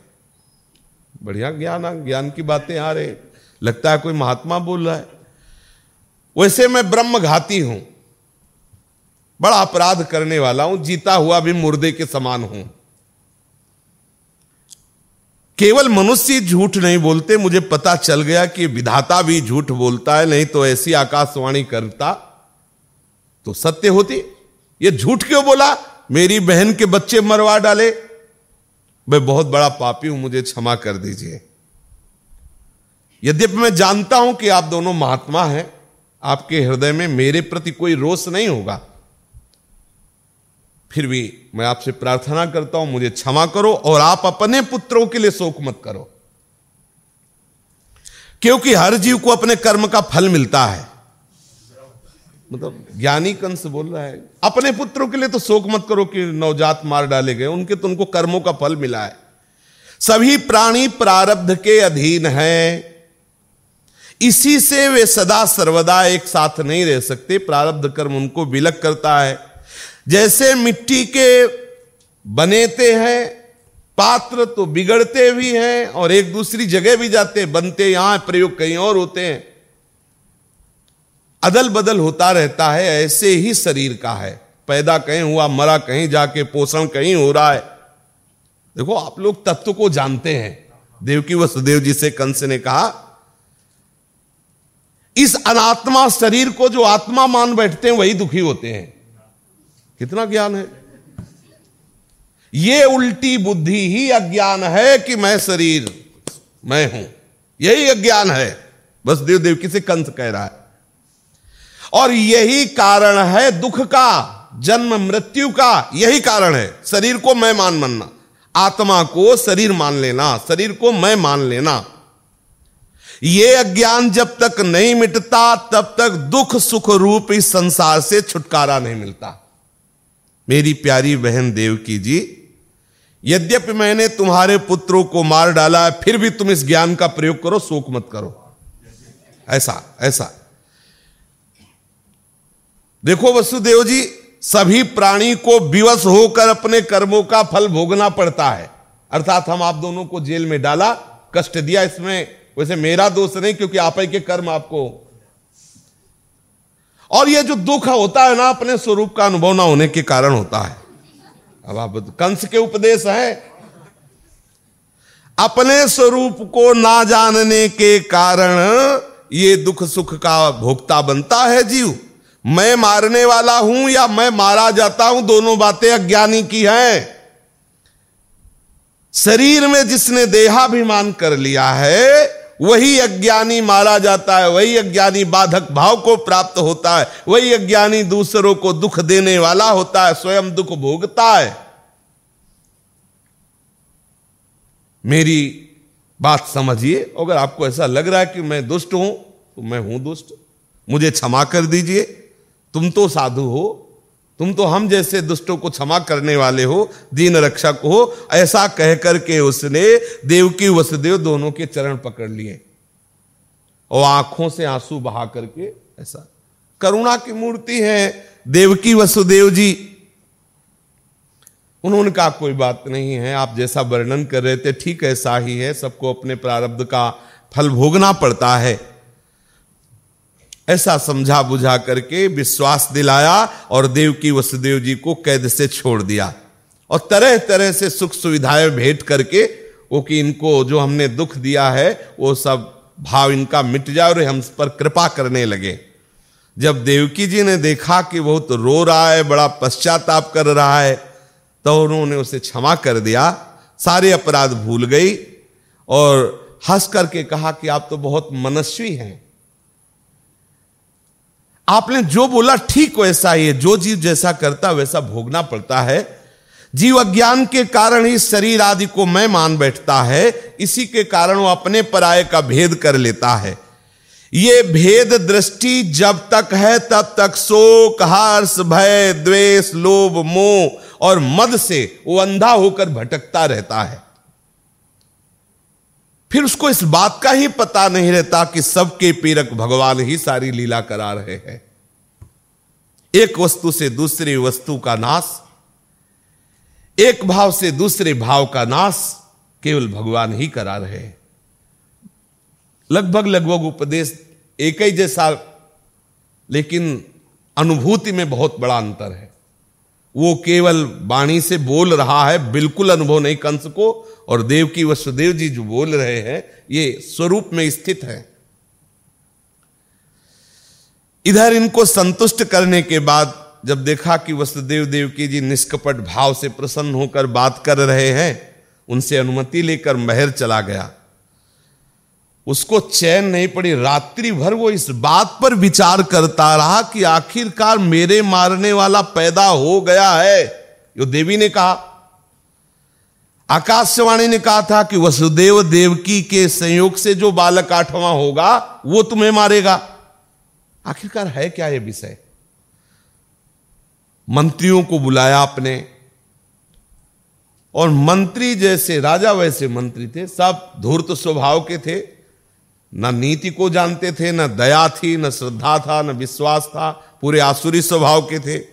बढ़िया ज्ञान ज्ञान की बातें आ रहे। लगता है कोई महात्मा बोल रहा है। वैसे मैं ब्रह्म घाती हूँ। बड़ा अपराध करने वाला हूँ। जीता हुआ भी मुर्दे के समान हूँ। केवल मनुष्य झूठ नहीं बोलते। मुझे पता चल गया कि विधाता भी झूठ बोलता है, नहीं तो ऐसी आकाशवाणी करता तो सत्य होती। ये झूठ क्यों बोला? मेरी बहन के बच्चे मरवा डाले। मैं बहुत बड़ा पापी हूँ, मुझे क्षमा कर दीजिए। यद्यपि मैं जानता हूँ कि आप दोनों महात्मा हैं, आपके हृदय में मेरे प्रति कोई रोष नहीं होगा। फिर भी मैं आपसे प्रार्थना करता हूँ, मुझे क्षमा करो और आप अपने पुत्रों के लिए शोक मत करो। क्योंकि हर जीव को अपने कर्म का फल मिलता है। मतलब ज्ञानी कंस बोल रहा है, अपने पुत्रों के लिए तो शोक मत करो कि नवजात मार डाले गए, उनके तो उनको कर्मों का फल मिला है। सभी प्राणी प्रारब्ध के अधीन हैं। इसी से वे सदा सर्वदा एक साथ नहीं रह सकते। प्रारब्ध कर्म उनको विलक करता है। जैसे मिट्टी के बनेते हैं, पात्र तो बिगड़ते भी हैं और एक दूसरी जगह भी जाते हैं, बनते यहाँ प्रयोग कहीं और होते हैं। अदल बदल होता रहता है, ऐसे ही शरीर का है। पैदा कहीं हुआ, मरा कहीं जाके, पोषण कहीं हो रहा है। देखो, आप लोग तत्व को जानते हैं। देवकी वसुदेव जी से कंस ने कहा, इस अनात्मा शरीर को जो आत्मा मान बैठते हैं, वही दुखी होते हैं। कितना ज्ञान है? ये उल्टी बुद्धि ही अज्ञान है कि मैं शरीर, मैं हूँ। यही अज्ञान है। बस देव देवकी से कंस कह रहा है। और यही कारण है दुख का, जन्म मृत्यु का, यही कारण है। शरीर को मैं मान मानना। आत्मा को शरीर मान लेना, शरीर को मैं मान लेना। यह अज्ञान जब तक नहीं मिटता, तब तक दुख सुख रूप इस संसार से छुटकारा नहीं मिलता। मेरी प्यारी बहन देवकी जी, यद्यपि मैंने तुम्हारे पुत्रों को मार डाला है, फिर भी तुम इस ज्ञान का प्रयोग करो, शोक मत करो। ऐसा ऐसा। देखो वसुदेव जी, सभी प्राणी को विवश होकर अपने कर्मों का फल भोगना पड़ता है। अर्थात हम आप दोनों को जेल में डाला, कष्ट दिया इसमें। वैसे मेरा दोष नहीं, क्योंकि आप ही के कर्म आपको। और ये जो दुख होता है ना, अपने स्वरूप का अनुभव ना होने के कारण होता है। अब आप कंस के उपदेश है। अपने स्वरूप को ना जानने के कारण ये दुख सुख का भोक्ता बनता है जीव। मैं मारने वाला हूँ या मैं मारा जाता हूँ? दोनों बातें अज्ञानी की हैं। शरीर में जिसने देहाभिमान कर लिया है, वही अज्ञानी मारा जाता है, वही अज्ञानी बाधक भाव को प्राप्त होता है, वही अज्ञानी दूसरों को दुख देने वाला होता है, स्वयं दुख भोगता है। मेरी बात समझिए, अगर आपको ऐसा लग रहा है कि मैं दुष्ट हूँ तो मैं हूँ दुष्ट। मुझे क्षमा कर दीजिए। तुम तो साधु हो, तुम तो हम जैसे दुष्टों को क्षमा करने वाले हो, दीन रक्षक हो, ऐसा कह करके उसने देवकी वसुदेव दोनों के चरण पकड़ लिए। और आँखों से आँसू बहा करके ऐसा, करुणा की मूर्ति है देवकी वसुदेव जी। उन्होंने कहा, कोई बात नहीं है, आप जैसा वर्णन कर रहे थे, ठीक ऐसा ही है, सबको अपने प्रारब्ध का फल भोगना पड़ता है। ऐसा समझा बुझा करके विश्वास दिलाया और देव की वसुदेव जी को कैद से छोड़ दिया। और तरह तरह से सुख सुविधाएँ भेंट करके वो कि इनको जो हमने दुख दिया है, वो सब भाव इनका मिट जाए और हम पर कृपा करने लगे। जब देवकी जी ने देखा कि बहुत रो रहा है, बड़ा पश्चाताप कर रहा है तो उन्होंने उसे क्षमा कर दिया। सारे अपराध भूल गई और हंस करके कहा कि आप तो बहुत मनस्वी हैं। आपने जो बोला, ठीक वैसा ही है। जो जीव जैसा करता वैसा भोगना पड़ता है। जीव अज्ञान के कारण ही शरीर आदि को मैं मान बैठता है। इसी के कारण वो अपने पराये का भेद कर लेता है। ये भेद दृष्टि जब तक है, तब तक शोक, हर्ष, भय, द्वेष, लोभ, मोह और मद से वो अंधा होकर भटकता रहता है। फिर उसको इस बात का ही पता नहीं रहता कि सबके पीरक भगवान ही सारी लीला करा रहे हैं। एक वस्तु से दूसरी वस्तु का नाश, एक भाव से दूसरे भाव का नाश केवल भगवान ही करा रहे हैं। लगभग लगभग उपदेश एक ही जैसा, लेकिन अनुभूति में बहुत बड़ा अंतर है। वो केवल वाणी से बोल रहा है, बिल्कुल अनुभव नहीं कंस को, और देव की वसुदेव जी जो बोल रहे हैं, ये स्वरूप में स्थित है। इधर इनको संतुष्ट करने के बाद, जब देखा कि वसुदेव देवकी जी निष्कपट भाव से प्रसन्न होकर बात कर रहे हैं, उनसे अनुमति लेकर महर चला गया। उसको चैन नहीं पड़ी। रात्रि भर वो इस बात पर विचार करता रहा कि आखिरकार मेरे मारने वाला पैदा हो गया है। जो देवी ने कहा। आकाशवाणी ने कहा था कि वसुदेव देवकी के संयोग से जो बालक आठवां होगा, वो तुम्हें मारेगा। आखिरकार है क्या यह विषय? मंत्रियों को बुलाया आपने। और मंत्री जैसे, राजा वैसे मंत्री थे, सब धूर्त स्वभाव के थे। न नीति को जानते थे, न दया थी, न श्रद्धा था, न विश्वास था, पूरे आसुरी स्वभाव के थे।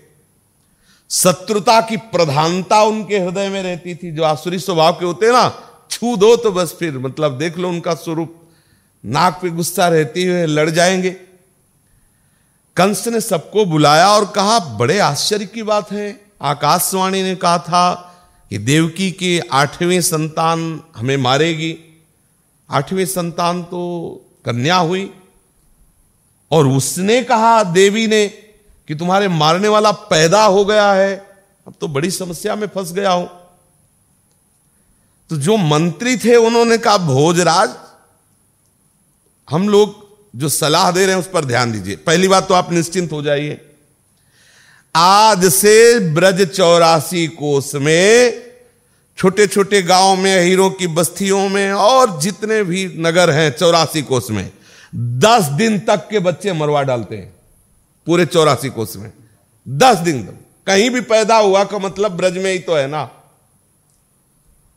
शत्रुता की प्रधानता उनके हृदय में रहती थी। जो आसुरी स्वभाव के होते ना, छू दो तो बस फिर मतलब देख लो उनका स्वरूप। नाक पे गुस्सा रहती हुए लड़ जाएँगे। कंस ने सबको बुलाया और कहा, बड़े आश्चर्य की बात है। आकाशवाणी ने कहा था कि देवकी के आठवें संतान हमें मारेगी। आठवें संतान तो कन्या हुई और उसने कहा देवी ने कि तुम्हारे मारने वाला पैदा हो गया है। अब तो बड़ी समस्या में फंस गया हूँ। तो जो मंत्री थे उन्होंने कहा, भोजराज, हम लोग जो सलाह दे रहे हैं उस पर ध्यान दीजिए। पहली बात तो आप निश्चिंत हो जाइए। आज से ब्रज चौरासी कोष में छोटे छोटे गाँव में, हीरो की बस्तियों में और जितने भी नगर हैं चौरासी कोस में, दस दिन तक के बच्चे मरवा डालते हैं पूरे चौरासी कोस में। दस दिन तक। कहीं भी पैदा हुआ का मतलब ब्रज में ही तो है ना।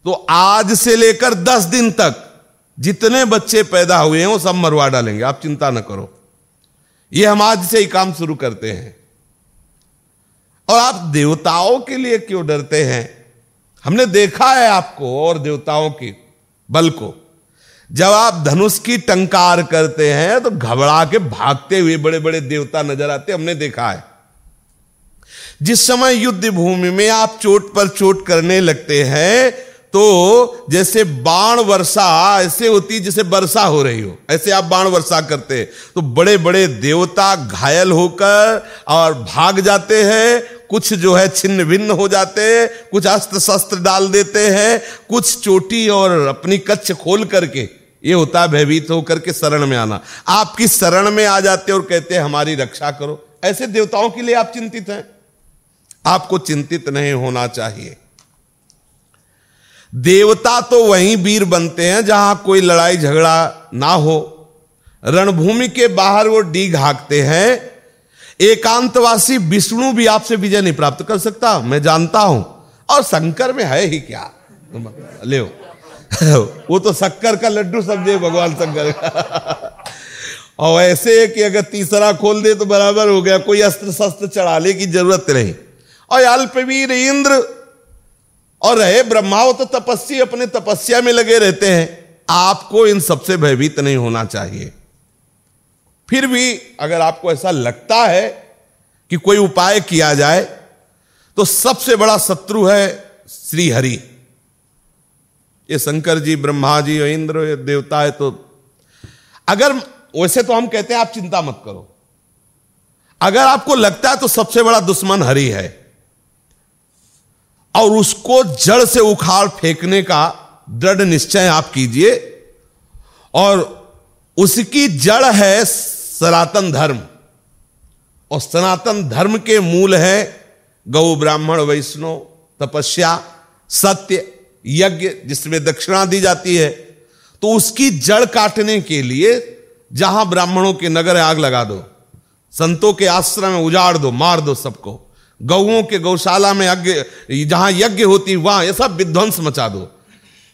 तो आज से लेकर दस दिन तक जितने बच्चे पैदा हुए हैं, वो सब मरवा डालेंगे। आप चिंता ना करो। ये हम आज से ही काम शुरू करते हैं। और आप देवताओं के लिए क्यों डरते हैं? हमने देखा है आपको और देवताओं की बल को। जब आप धनुष की टंकार करते हैं तो घबरा के भागते हुए बड़े बड़े देवता नज़र आते हमने देखा है। जिस समय युद्ध भूमि में आप चोट पर चोट करने लगते हैं तो जैसे बाण वर्षा, ऐसे होती जैसे वर्षा हो रही हो। ऐसे आप बाण वर्षा करते हैं। तो बड़े बड़े देवता घायल होकर और भाग जाते हैं कुछ जो है छिन्न भिन्न हो जाते हैं, कुछ अस्त्र शस्त्र डाल देते हैं, कुछ चोटी और अपनी कच्छ खोल करके, ये होता है भयभीत होकर के शरण में आना। आपकी शरण में आ जाते और कहते हैं, हमारी रक्षा करो। ऐसे देवताओं के लिए आप चिंतित हैं? आपको चिंतित नहीं होना चाहिए। देवता तो वहीं वीर बनते हैं जहाँ कोई लड़ाई झगड़ा ना हो। रणभूमि के बाहर वो डी घाकते हैं एकांतवासी विष्णु भी आपसे विजय नहीं प्राप्त कर सकता, मैं जानता हूँ। और शंकर में है ही क्या? ले वो तो शक्कर का लड्डू समझे भगवान शंकर और ऐसे है कि अगर तीसरा खोल दे तो बराबर हो गया, कोई अस्त्र शस्त्र चढ़ाने की ज़रूरत नहीं। और अल्पवीर इंद्र और रहे ब्रह्माओ तो तपस्या अपने तपस्या में लगे रहते हैं। आपको इन सबसे भयभीत नहीं होना चाहिए। फिर भी अगर आपको ऐसा लगता है कि कोई उपाय किया जाए तो सबसे बड़ा शत्रु है श्री हरि ये शंकर जी, ब्रह्मा जी इंद्र ये देवता है तो अगर वैसे तो हम कहते हैं आप चिंता मत करो। अगर आपको लगता है तो सबसे बड़ा दुश्मन हरि है। और उसको जड़ से उखाड़ फेंकने का दृढ़ निश्चय आप कीजिए। और उसकी जड़ है सनातन धर्म। और सनातन धर्म के मूल है गौ, ब्राह्मण, वैष्णव, तपस्या, सत्य, यज्ञ, जिसमें दक्षिणा दी जाती है। तो उसकी जड़ काटने के लिए जहाँ ब्राह्मणों के नगर आग लगा दो, संतों के आश्रम में उजाड़ दो, मार दो सबको गौओं के गौशाला में यज्ञ, जहाँ यज्ञ होती वहाँ ये सब विध्वंस मचा दो।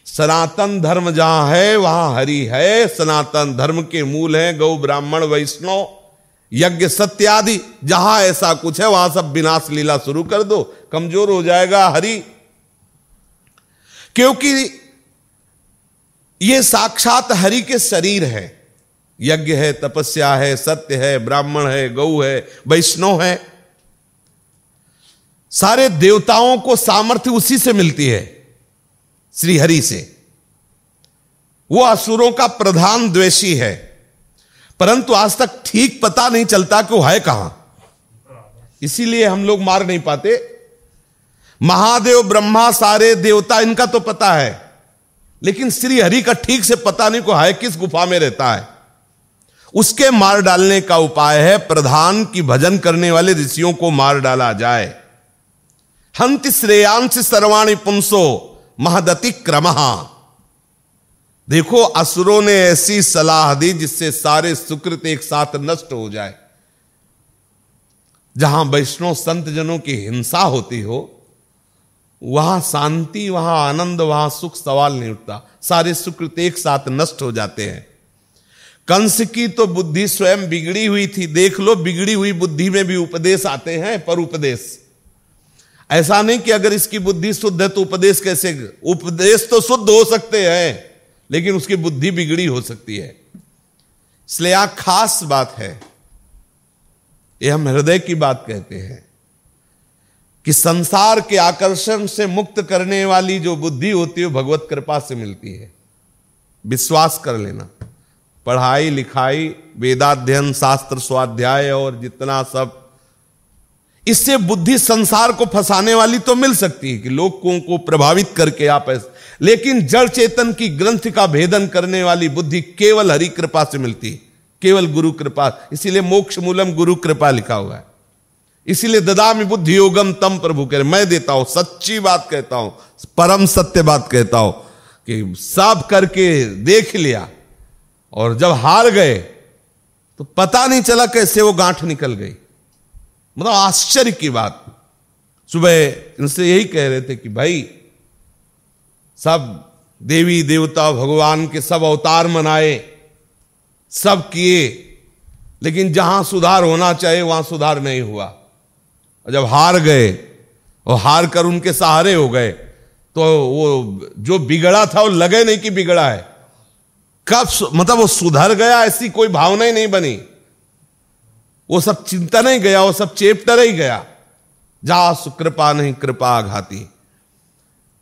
सनातन धर्म जहाँ है, वहाँ हरि है। सनातन धर्म के मूल है गौ, ब्राह्मण, वैष्णव, यज्ञ सत्य आदि जहाँ ऐसा कुछ है, वहाँ सब विनाश लीला शुरू कर दो। कमज़ोर हो जाएगा हरि। क्योंकि ये साक्षात हरि के शरीर है। यज्ञ है, तपस्या है, सत्य है, ब्राह्मण है, गौ है, वैष्णव है। सारे देवताओं को सामर्थ्य उसी से मिलती है। श्री हरि से। वो असुरों का प्रधान द्वेषी है। परंतु आज तक ठीक पता नहीं चलता कि वो है कहाँ। इसीलिए हम लोग मार नहीं पाते। महादेव, ब्रह्मा, सारे देवता, इनका तो पता है। लेकिन श्री हरि का ठीक से पता नहीं को है, किस गुफा में रहता है। उसके मार डालने का उपाय है, प्रधान की भजन करने वाले ऋषियों को मार डाला जाए। हंत श्रेयांश सर्वाणी पुंसो। महदति क्रम। देखो, असुरों ने ऐसी सलाह दी जिससे सारे सुकृत एक साथ नष्ट हो जाए। जहाँ वैष्णव संत जनों की हिंसा होती हो, वहाँ शांति, वहाँ आनंद, वहाँ सुख सवाल नहीं उठता। सारे सुकृत एक साथ नष्ट हो जाते हैं। कंस की तो बुद्धि स्वयं बिगड़ी हुई थी। देख लो, बिगड़ी हुई बुद्धि में भी उपदेश आते हैं, पर उपदेश। ऐसा नहीं कि अगर इसकी बुद्धि शुद्ध है तो उपदेश कैसे, उपदेश तो शुद्ध हो सकते हैं, लेकिन उसकी बुद्धि बिगड़ी हो सकती है। इसलिए यहाँ खास बात है यह हम हृदय की बात कहते हैं, कि संसार के आकर्षण से मुक्त करने वाली जो बुद्धि होती है भगवत कृपा से मिलती है। विश्वास कर लेना, पढ़ाई लिखाई, वेदाध्ययन, शास्त्र, स्वाध्याय और जितना सब इससे बुद्धि संसार को फंसाने वाली तो मिल सकती है कि लोगों को प्रभावित करके आप ऐसे लेकिन जड़ चेतन की ग्रंथ का भेदन करने वाली बुद्धि केवल हरि कृपा से मिलती है। केवल गुरु कृपा। इसीलिए मोक्ष मूलम गुरु कृपा लिखा हुआ है। इसीलिए ददामी बुद्धि योगम तम प्रभु कह मैं देता हूँ, सच्ची बात कहता हूँ, परम सत्य बात कहता हूँ कि सब करके देख लिया और जब हार गए तो पता नहीं चला कैसे वो गांठ निकल गई। मतलब आश्चर्य की बात। सुबह इनसे यही कह रहे थे कि भाई, सब देवी देवता भगवान के सब अवतार मनाए, सब किए, लेकिन जहाँ सुधार होना चाहिए, वहाँ सुधार नहीं हुआ। और जब हार गए और हार कर उनके सहारे हो गए तो वो जो बिगड़ा था, वो लगे नहीं कि बिगड़ा है। कब मतलब वो सुधर गया ऐसी कोई भावना ही नहीं बनी। वो सब चिंता नहीं गया, वो सब चेप्टर ही गया। जा सुकृपा नहीं, कृपा घाती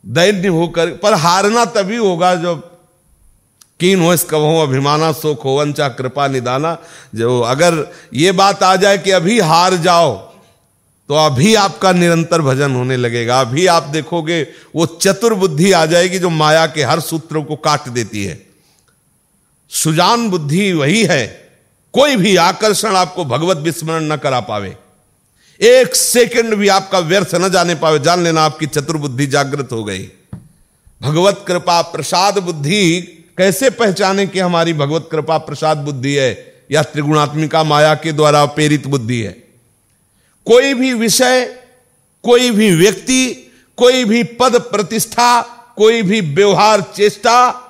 दैन्य होकर, पर हारना तभी होगा जब कीन हो इस कहो अभिमाना, सुख हो, वंचा, कृपा, निदाना। जो अगर ये बात आ जाए कि अभी हार जाओ तो अभी आपका निरंतर भजन होने लगेगा। अभी आप देखोगे, वो चतुर बुद्धि आ जाएगी जो माया के हर सूत्रों को काट देती है। सुजान बुद्धि वही है। कोई भी आकर्षण आपको भगवत विस्मरण न करा पावे। एक सेकंड भी आपका व्यर्थ न जाने पावे, जान लेना आपकी चतुर्बुद्धि जागृत हो गई। भगवत कृपा प्रसाद बुद्धि कैसे पहचाने कि हमारी भगवत कृपा प्रसाद बुद्धि है या त्रिगुणात्मिका माया के द्वारा प्रेरित बुद्धि है? कोई भी विषय, कोई भी व्यक्ति, कोई भी पद प्रतिष्ठा, कोई भी व्यवहार चेष्टा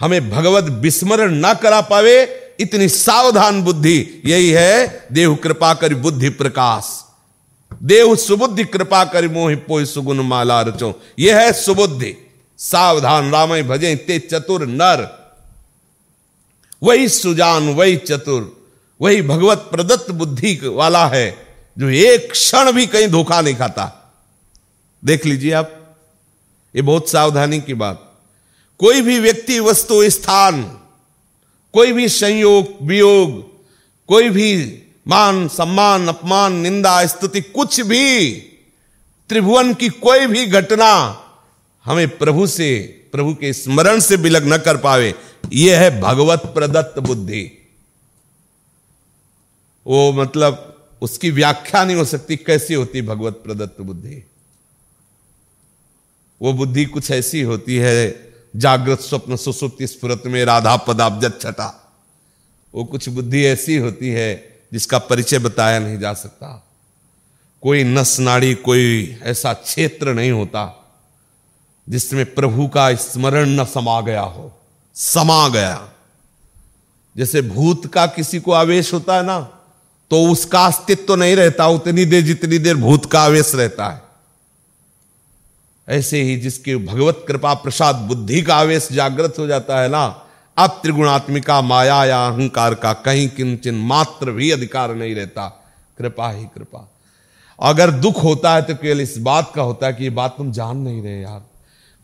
हमें भगवत विस्मरण ना करा पावे इतनी सावधान बुद्धि, यही है देव कृपा कर बुद्धि प्रकाश। देव सुबुद्धि कृपा कर मोहि पोई सुगुन माला रचो। यह है सुबुद्धि। सावधान राम भजे, ते चतुर नर। वही सुजान, वही चतुर, वही भगवत प्रदत्त बुद्धि वाला है, जो एक क्षण भी कहीं धोखा नहीं खाता। देख लीजिए आप, ये बहुत सावधानी की बात। कोई भी व्यक्ति, वस्तु, स्थान कोई भी संयोग, वियोग, कोई भी मान, सम्मान, अपमान, निंदा, स्तुति, कुछ भी, त्रिभुवन की कोई भी घटना हमें प्रभु से, प्रभु के स्मरण से विलग न कर पावे यह है भगवत प्रदत्त बुद्धि। वो मतलब उसकी व्याख्या नहीं हो सकती, कैसी होती भगवत प्रदत्त बुद्धि? वो बुद्धि कुछ ऐसी होती है जागृत स्वप्न सुसुप्ति स्फुरत में राधा पदाब्जत छटा। वो कुछ बुद्धि ऐसी होती है जिसका परिचय बताया नहीं जा सकता। कोई नस नाड़ी, कोई ऐसा क्षेत्र नहीं होता जिसमें प्रभु का स्मरण न समा गया हो, समा गया। जैसे भूत का किसी को आवेश होता है ना तो उसका अस्तित्व तो नहीं रहता, उतनी देर जितनी देर भूत का आवेश रहता है। ऐसे ही जिसके भगवत कृपा प्रसाद बुद्धि का आवेश जागृत हो जाता है ना, अब त्रिगुणात्मिका माया या अहंकार का कहीं किंचन मात्र भी अधिकार नहीं रहता। कृपा ही कृपा। अगर दुख होता है तो केवल इस बात का होता है कि ये बात तुम जान नहीं रहे यार।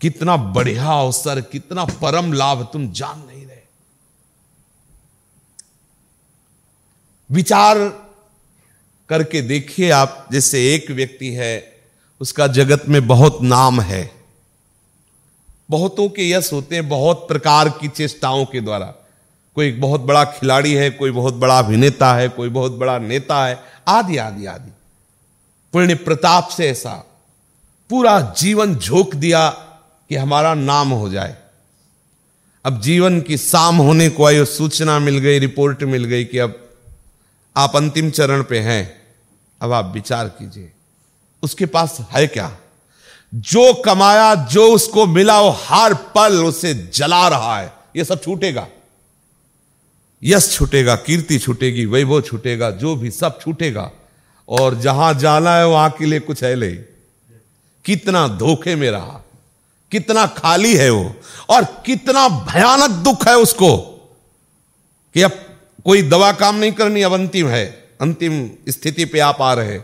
कितना बढ़िया अवसर, कितना परम लाभ तुम जान नहीं रहे। विचार करके देखिए आप, जैसे एक व्यक्ति है उसका जगत में बहुत नाम है। बहुतों के यश होते हैं बहुत प्रकार की चेष्टाओं के द्वारा। कोई बहुत बड़ा खिलाड़ी है, कोई बहुत बड़ा अभिनेता है, कोई बहुत बड़ा नेता है, आदि आदि आदि। पुण्य प्रताप से ऐसा पूरा जीवन झोंक दिया कि हमारा नाम हो जाए। अब जीवन की शाम होने को आई सूचना मिल गई, रिपोर्ट मिल गई कि अब आप अंतिम चरण पे हैं। अब आप विचार कीजिए। उसके पास है क्या? जो कमाया, जो उसको मिला, वो हर पल उसे जला रहा है। ये सब छूटेगा। यश छूटेगा, कीर्ति छूटेगी, वैभव छूटेगा, जो भी सब छूटेगा। और जहाँ जाना है, वहाँ के लिए कुछ है ले कितना धोखे में रहा, कितना खाली है वो, और कितना भयानक दुख है उसको, कि अब कोई दवा काम नहीं करनी, अब अंतिम है, अंतिम स्थिति पे आप आ रहे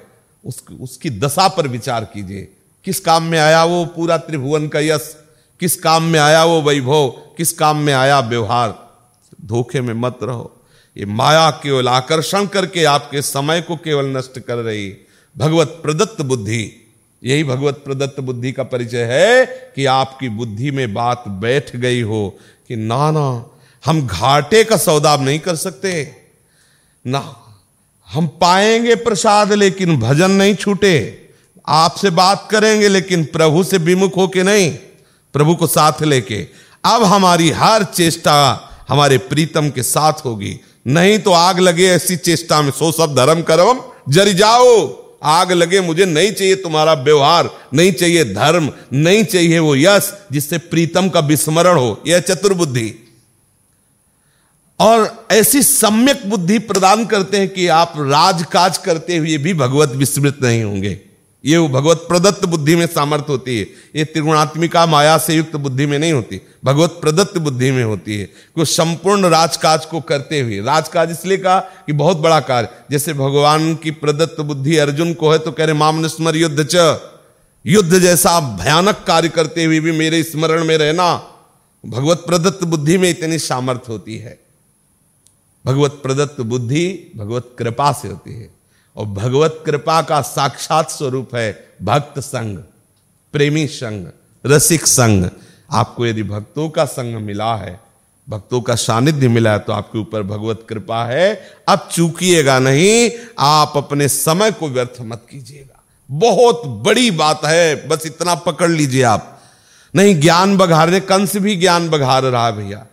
उस, उसकी दशा पर विचार कीजिए। किस काम में आया वो पूरा त्रिभुवन का यश? किस काम में आया वो वैभव? किस काम में आया व्यवहार? धोखे में मत रहो। ये माया केवल आकर्षण करके आपके समय को केवल नष्ट कर रही। भगवत प्रदत्त बुद्धि। यही भगवत प्रदत्त बुद्धि का परिचय है कि आपकी बुद्धि में बात बैठ गई हो कि ना ना हम घाटे का सौदा नहीं कर सकते। ना हम पाएँगे प्रसाद, लेकिन भजन नहीं छूटे। आपसे बात करेंगे, लेकिन प्रभु से विमुख होके नहीं। प्रभु को साथ लेके। अब हमारी हर चेष्टा हमारे प्रीतम के साथ होगी। नहीं तो आग लगे ऐसी चेष्टा में, सो सब धर्म करम जरी जाओ। आग लगे, मुझे नहीं चाहिए तुम्हारा व्यवहार, नहीं चाहिए धर्म, नहीं चाहिए वो यश जिससे प्रीतम का विस्मरण हो। यह चतुर्बुद्धि। और ऐसी सम्यक बुद्धि प्रदान करते हैं कि आप राजकाज करते हुए भी भगवत विस्मृत नहीं होंगे। ये वो भगवत प्रदत्त बुद्धि में सामर्थ्य होती है। ये त्रिगुणात्मिका माया से युक्त बुद्धि में नहीं होती। भगवत प्रदत्त बुद्धि में होती है। कि संपूर्ण राजकाज को करते हुए। राजकाज इसलिए कहा कि बहुत बड़ा कार्य। जैसे भगवान की प्रदत्त बुद्धि अर्जुन को है तो कह रहे माम स्मर युद्ध च। युद्ध जैसा भयानक कार्य करते हुए भी मेरे स्मरण में रहना। भगवत प्रदत्त बुद्धि में इतनी सामर्थ्य होती है। भगवत प्रदत्त बुद्धि, भगवत कृपा से होती है। और भगवत कृपा का साक्षात स्वरूप है भक्त संग प्रेमी संग रसिक संग आपको यदि भक्तों का संग मिला है, भक्तों का सानिध्य मिला है तो आपके ऊपर भगवत कृपा है। अब चूकिएगा नहीं, आप अपने समय को व्यर्थ मत कीजिएगा। बहुत बड़ी बात है, बस इतना पकड़ लीजिए आप। नहीं, ज्ञान बघारने, कंस भी ज्ञान बघार रहा भैया।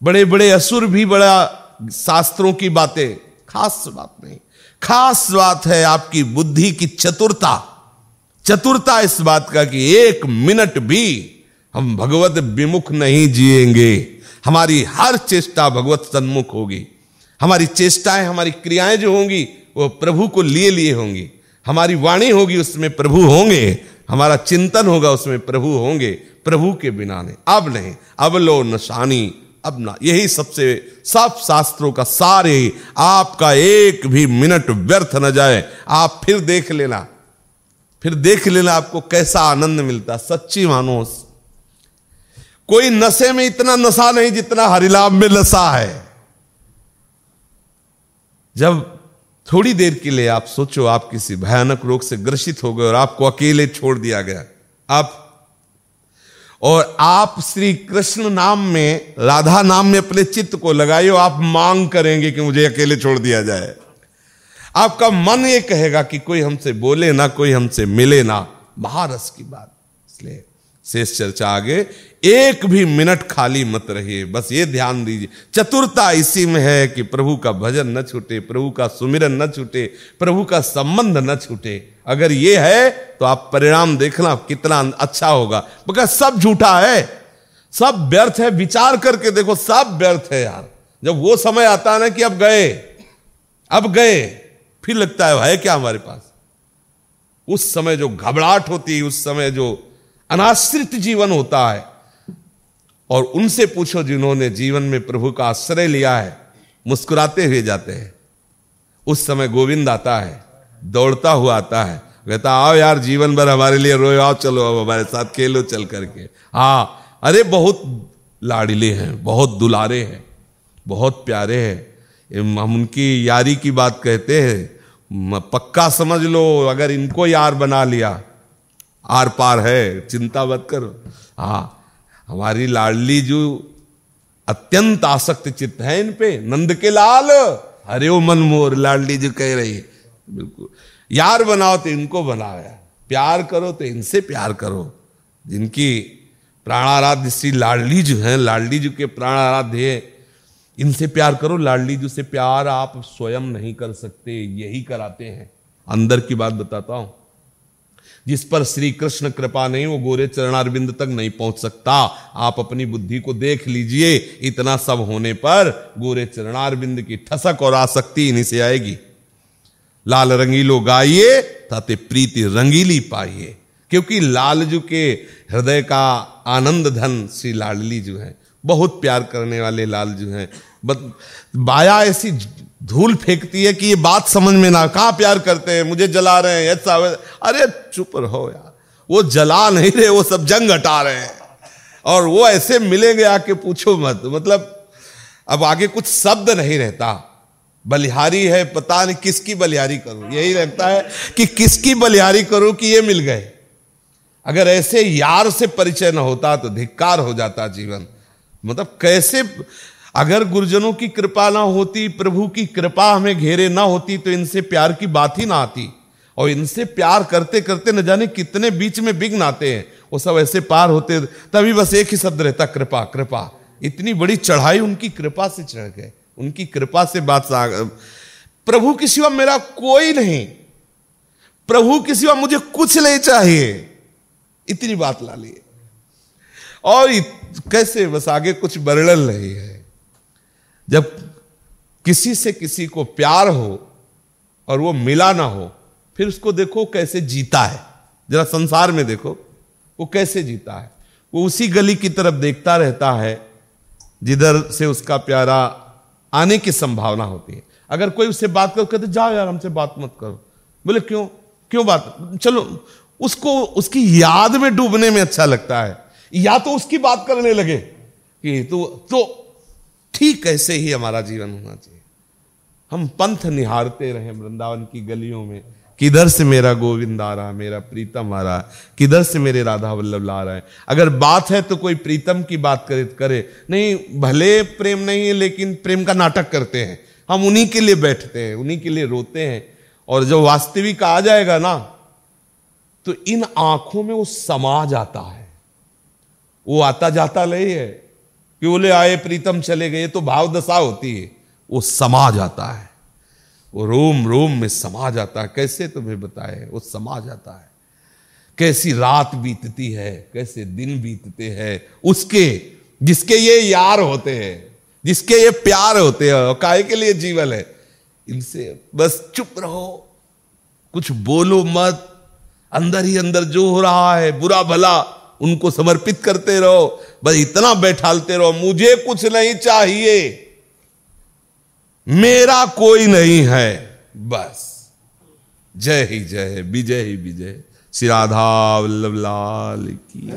बड़े बड़े असुर भी बड़ा शास्त्रों की बातें, खास बात नहीं। खास बात है आपकी बुद्धि की चतुरता। चतुरता इस बात का कि एक मिनट भी हम भगवत विमुख नहीं जिएँगे। हमारी हर चेष्टा भगवत सन्मुख होगी। हमारी चेष्टाएँ, हमारी क्रियाएँ जो होंगी, वो प्रभु को लिए लिए होंगी। हमारी वाणी होगी, उसमें प्रभु होंगे। हमारा चिंतन होगा, उसमें प्रभु होंगे। प्रभु के बिना नहीं। अब नहीं। अब लो नशानी। अब ना यही सबसे सब शास्त्रों का सार यही। आपका एक भी मिनट व्यर्थ न जाए। आप फिर देख लेना। फिर देख लेना आपको कैसा आनंद मिलता। सच्ची मानो। कोई नशे में इतना नशा नहीं जितना हरिलाभ में नशा है। जब थोड़ी देर के लिए आप सोचो आप किसी भयानक रोग से ग्रसित हो गए और आपको अकेले छोड़ दिया गया। आप और आप श्री कृष्ण नाम में, राधा नाम में अपने चित्त को लगाइए आप मांग करेंगे कि मुझे अकेले छोड़ दिया जाए। आपका मन ये कहेगा कि कोई हमसे बोले ना, कोई हमसे मिले ना। महारस की बात। इसलिए शेष चर्चा आगे। एक भी मिनट खाली मत रहिए। बस ये ध्यान दीजिए। चतुरता इसी में है कि प्रभु का भजन न छूटे, प्रभु का सुमिरन न छूटे, प्रभु का संबंध न छूटे। अगर ये है तो आप परिणाम देखना कितना अच्छा होगा। बका सब झूठा है। सब व्यर्थ है। विचार करके देखो, सब व्यर्थ है यार। जब वो समय आता है ना कि अब गए अब गए, फिर लगता है है क्या हमारे पास? उस समय जो घबराहट होती है, उस समय जो अनाश्रित जीवन होता है, और उनसे पूछो जिन्होंने जीवन में प्रभु का आश्रय लिया है, मुस्कुराते हुए जाते हैं। उस समय गोविंद आता है। दौड़ता हुआ आता है। कहता, आओ यार, जीवन भर हमारे लिए रोए, आओ चलो अब हमारे साथ खेलो, चल करके। हाँ अरे, बहुत लाडले हैं, बहुत दुलारे हैं, बहुत प्यारे हैं। हम उनकी यारी की बात कहते हैं। पक्का समझ लो, अगर इनको यार बना लिया, आर पार है, चिंता मत करो। हाँ हमारी लाडली जो अत्यंत आसक्त चित्त है इन पे, नंद के लाल। हरे ओ मन मोर लाडली जी कह रही है। बिल्कुल। यार बनाओ तो इनको बनाया प्यार करो तो इनसे प्यार करो। जिनकी प्राणाराध्य श्री लाडली जो है, लाडली जी के प्राणाराध्य इनसे प्यार करो। लाडली जी से प्यार आप स्वयं नहीं कर सकते, यही कराते हैं। अंदर की बात बताता हूँ। जिस पर श्री कृष्ण कृपा नहीं, वो गोरे चरणारविंद तक नहीं पहुँच सकता। आप अपनी बुद्धि को देख लीजिए, इतना सब होने पर गोरे चरणारविंद की ठसक और आसक्ति इन्हीं से आएगी। लाल रंगीलो गाइए ताते प्रीति रंगीली पाइए। क्योंकि लालजू के हृदय का आनंद धन श्री लाडली जो है, बहुत प्यार करने वाले लालजू हैं बाया ऐसी धूल फेंकती है कि ये बात समझ में ना कहा प्यार करते हैं, मुझे जला रहे हैं, ऐसा अरे चुप रहो यार, वो जला नहीं रहे, वो सब जंग हटा रहे हैं। और वो ऐसे मिलेंगे, आके पूछो मत मतलब अब आगे कुछ शब्द नहीं रहता। बलिहारी है, पता नहीं किसकी बलिहारी करूँ। यही लगता है कि किसकी बलिहारी करूँ कि ये मिल गए। अगर ऐसे यार से परिचय न होता तो धिक्कार हो जाता जीवन। मतलब कैसे अगर गुरुजनों की कृपा ना होती, प्रभु की कृपा हमें घेरे ना होती तो इनसे प्यार की बात ही ना आती। और इनसे प्यार करते करते न जाने कितने बीच में विघ्न आते हैं। वो सब ऐसे पार होते, तभी बस एक ही शब्द रहता, कृपा कृपा। इतनी बड़ी चढ़ाई उनकी कृपा से चढ़ गए। उनकी कृपा से बात प्रभु के सिवा मेरा कोई नहीं। प्रभु के सिवा मुझे कुछ नहीं चाहिए। इतनी बात ला ली। और कैसे बस आगे कुछ वर्णन नहीं है। जब किसी से किसी को प्यार हो और वो मिला ना हो, फिर उसको देखो कैसे जीता है। जरा संसार में देखो, वो कैसे जीता है। वो उसी गली की तरफ़ देखता रहता है, जिधर से उसका प्यारा आने की संभावना होती है। अगर कोई उससे बात करो, कहते, जाओ यार, हमसे बात मत करो। बोले, क्यों? क्यों बात? चलो, उसको, उसकी याद में डूबने में अच्छा लगता है। या तो उसकी बात करने लगे कि तो तो ठीक ऐसे ही हमारा जीवन होना चाहिए। हम पंथ निहारते रहे वृंदावन की गलियों में। किधर से मेरा गोविंद आ रहा है, मेरा प्रीतम आ रहा है? किधर से मेरे राधा वल्लभ ला रहा है? अगर बात है तो कोई प्रीतम की बात करे करे। नहीं, भले प्रेम नहीं है, लेकिन प्रेम का नाटक करते हैं। हम उन्हीं के लिए बैठते हैं, उन्हीं के लिए रोते हैं। और जब वास्तविक आ जाएगा ना तो इन आँखों में वो समा जाता है। वो आता जाता नहीं है। कि बोले, आए प्रीतम चले गए तो भाव दशा होती है। वो समा जाता है। वो रोम रोम में समा जाता है। कैसे तुम्हें बताए? वो समा जाता है। कैसी रात बीतती है, कैसे दिन बीतते हैं, उसके, जिसके ये यार होते हैं, जिसके ये प्यार होते हैं, और काय के लिए जीवन है? इनसे बस चुप रहो। कुछ बोलो मत। अंदर ही अंदर जो हो रहा है, बुरा भला, उनको समर्पित करते रहो। बस इतना बैठालते रहो। मुझे कुछ नहीं चाहिए। मेरा कोई नहीं है बस। जय ही जय विजय ही विजय। श्री राधा वल्लभ लाल की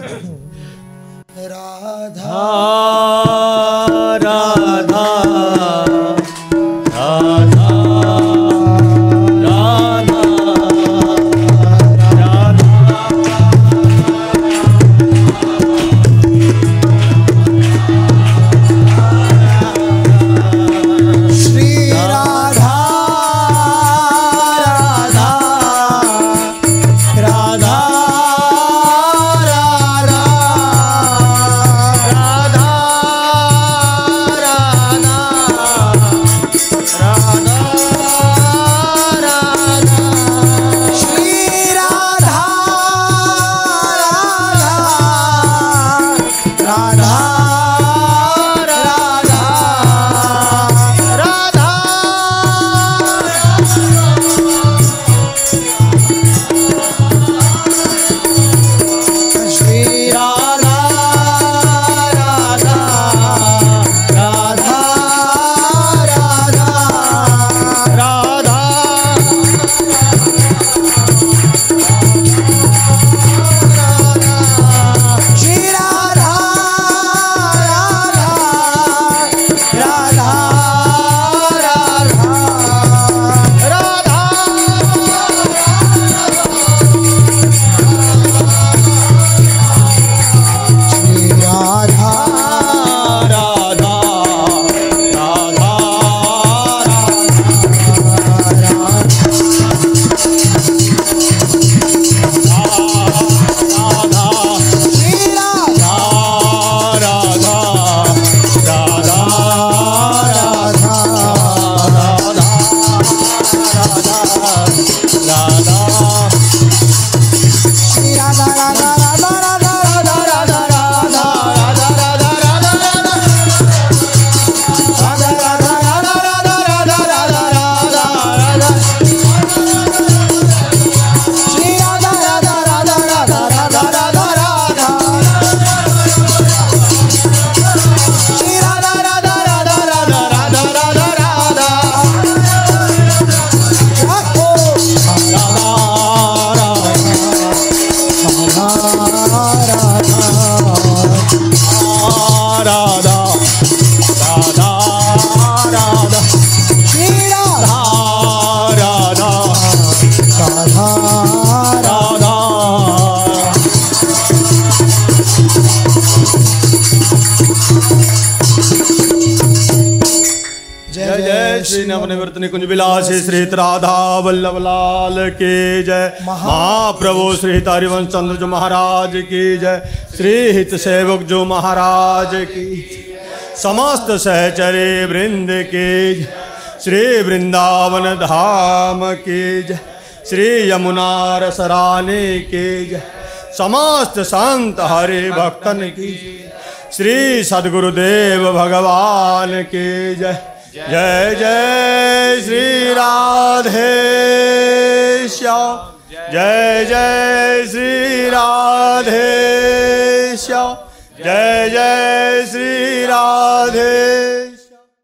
निकुंज विलासी श्री राधा वल्लभ लाल के जय। महाप्रभु श्री हरिवंश चंद्र जो महाराज की जय। श्री हित सेवक जो महाराज की समस्त सहचरे वृंद के श्री वृंदावन धाम के जय। श्री यमुना रसराने के जय। समस्त संत हरे भक्तन की श्री सदगुरुदेव भगवान के जय। जय जय श्री राधे श्याम। जय जय श्री राधे श्याम। जय जय श्री राधे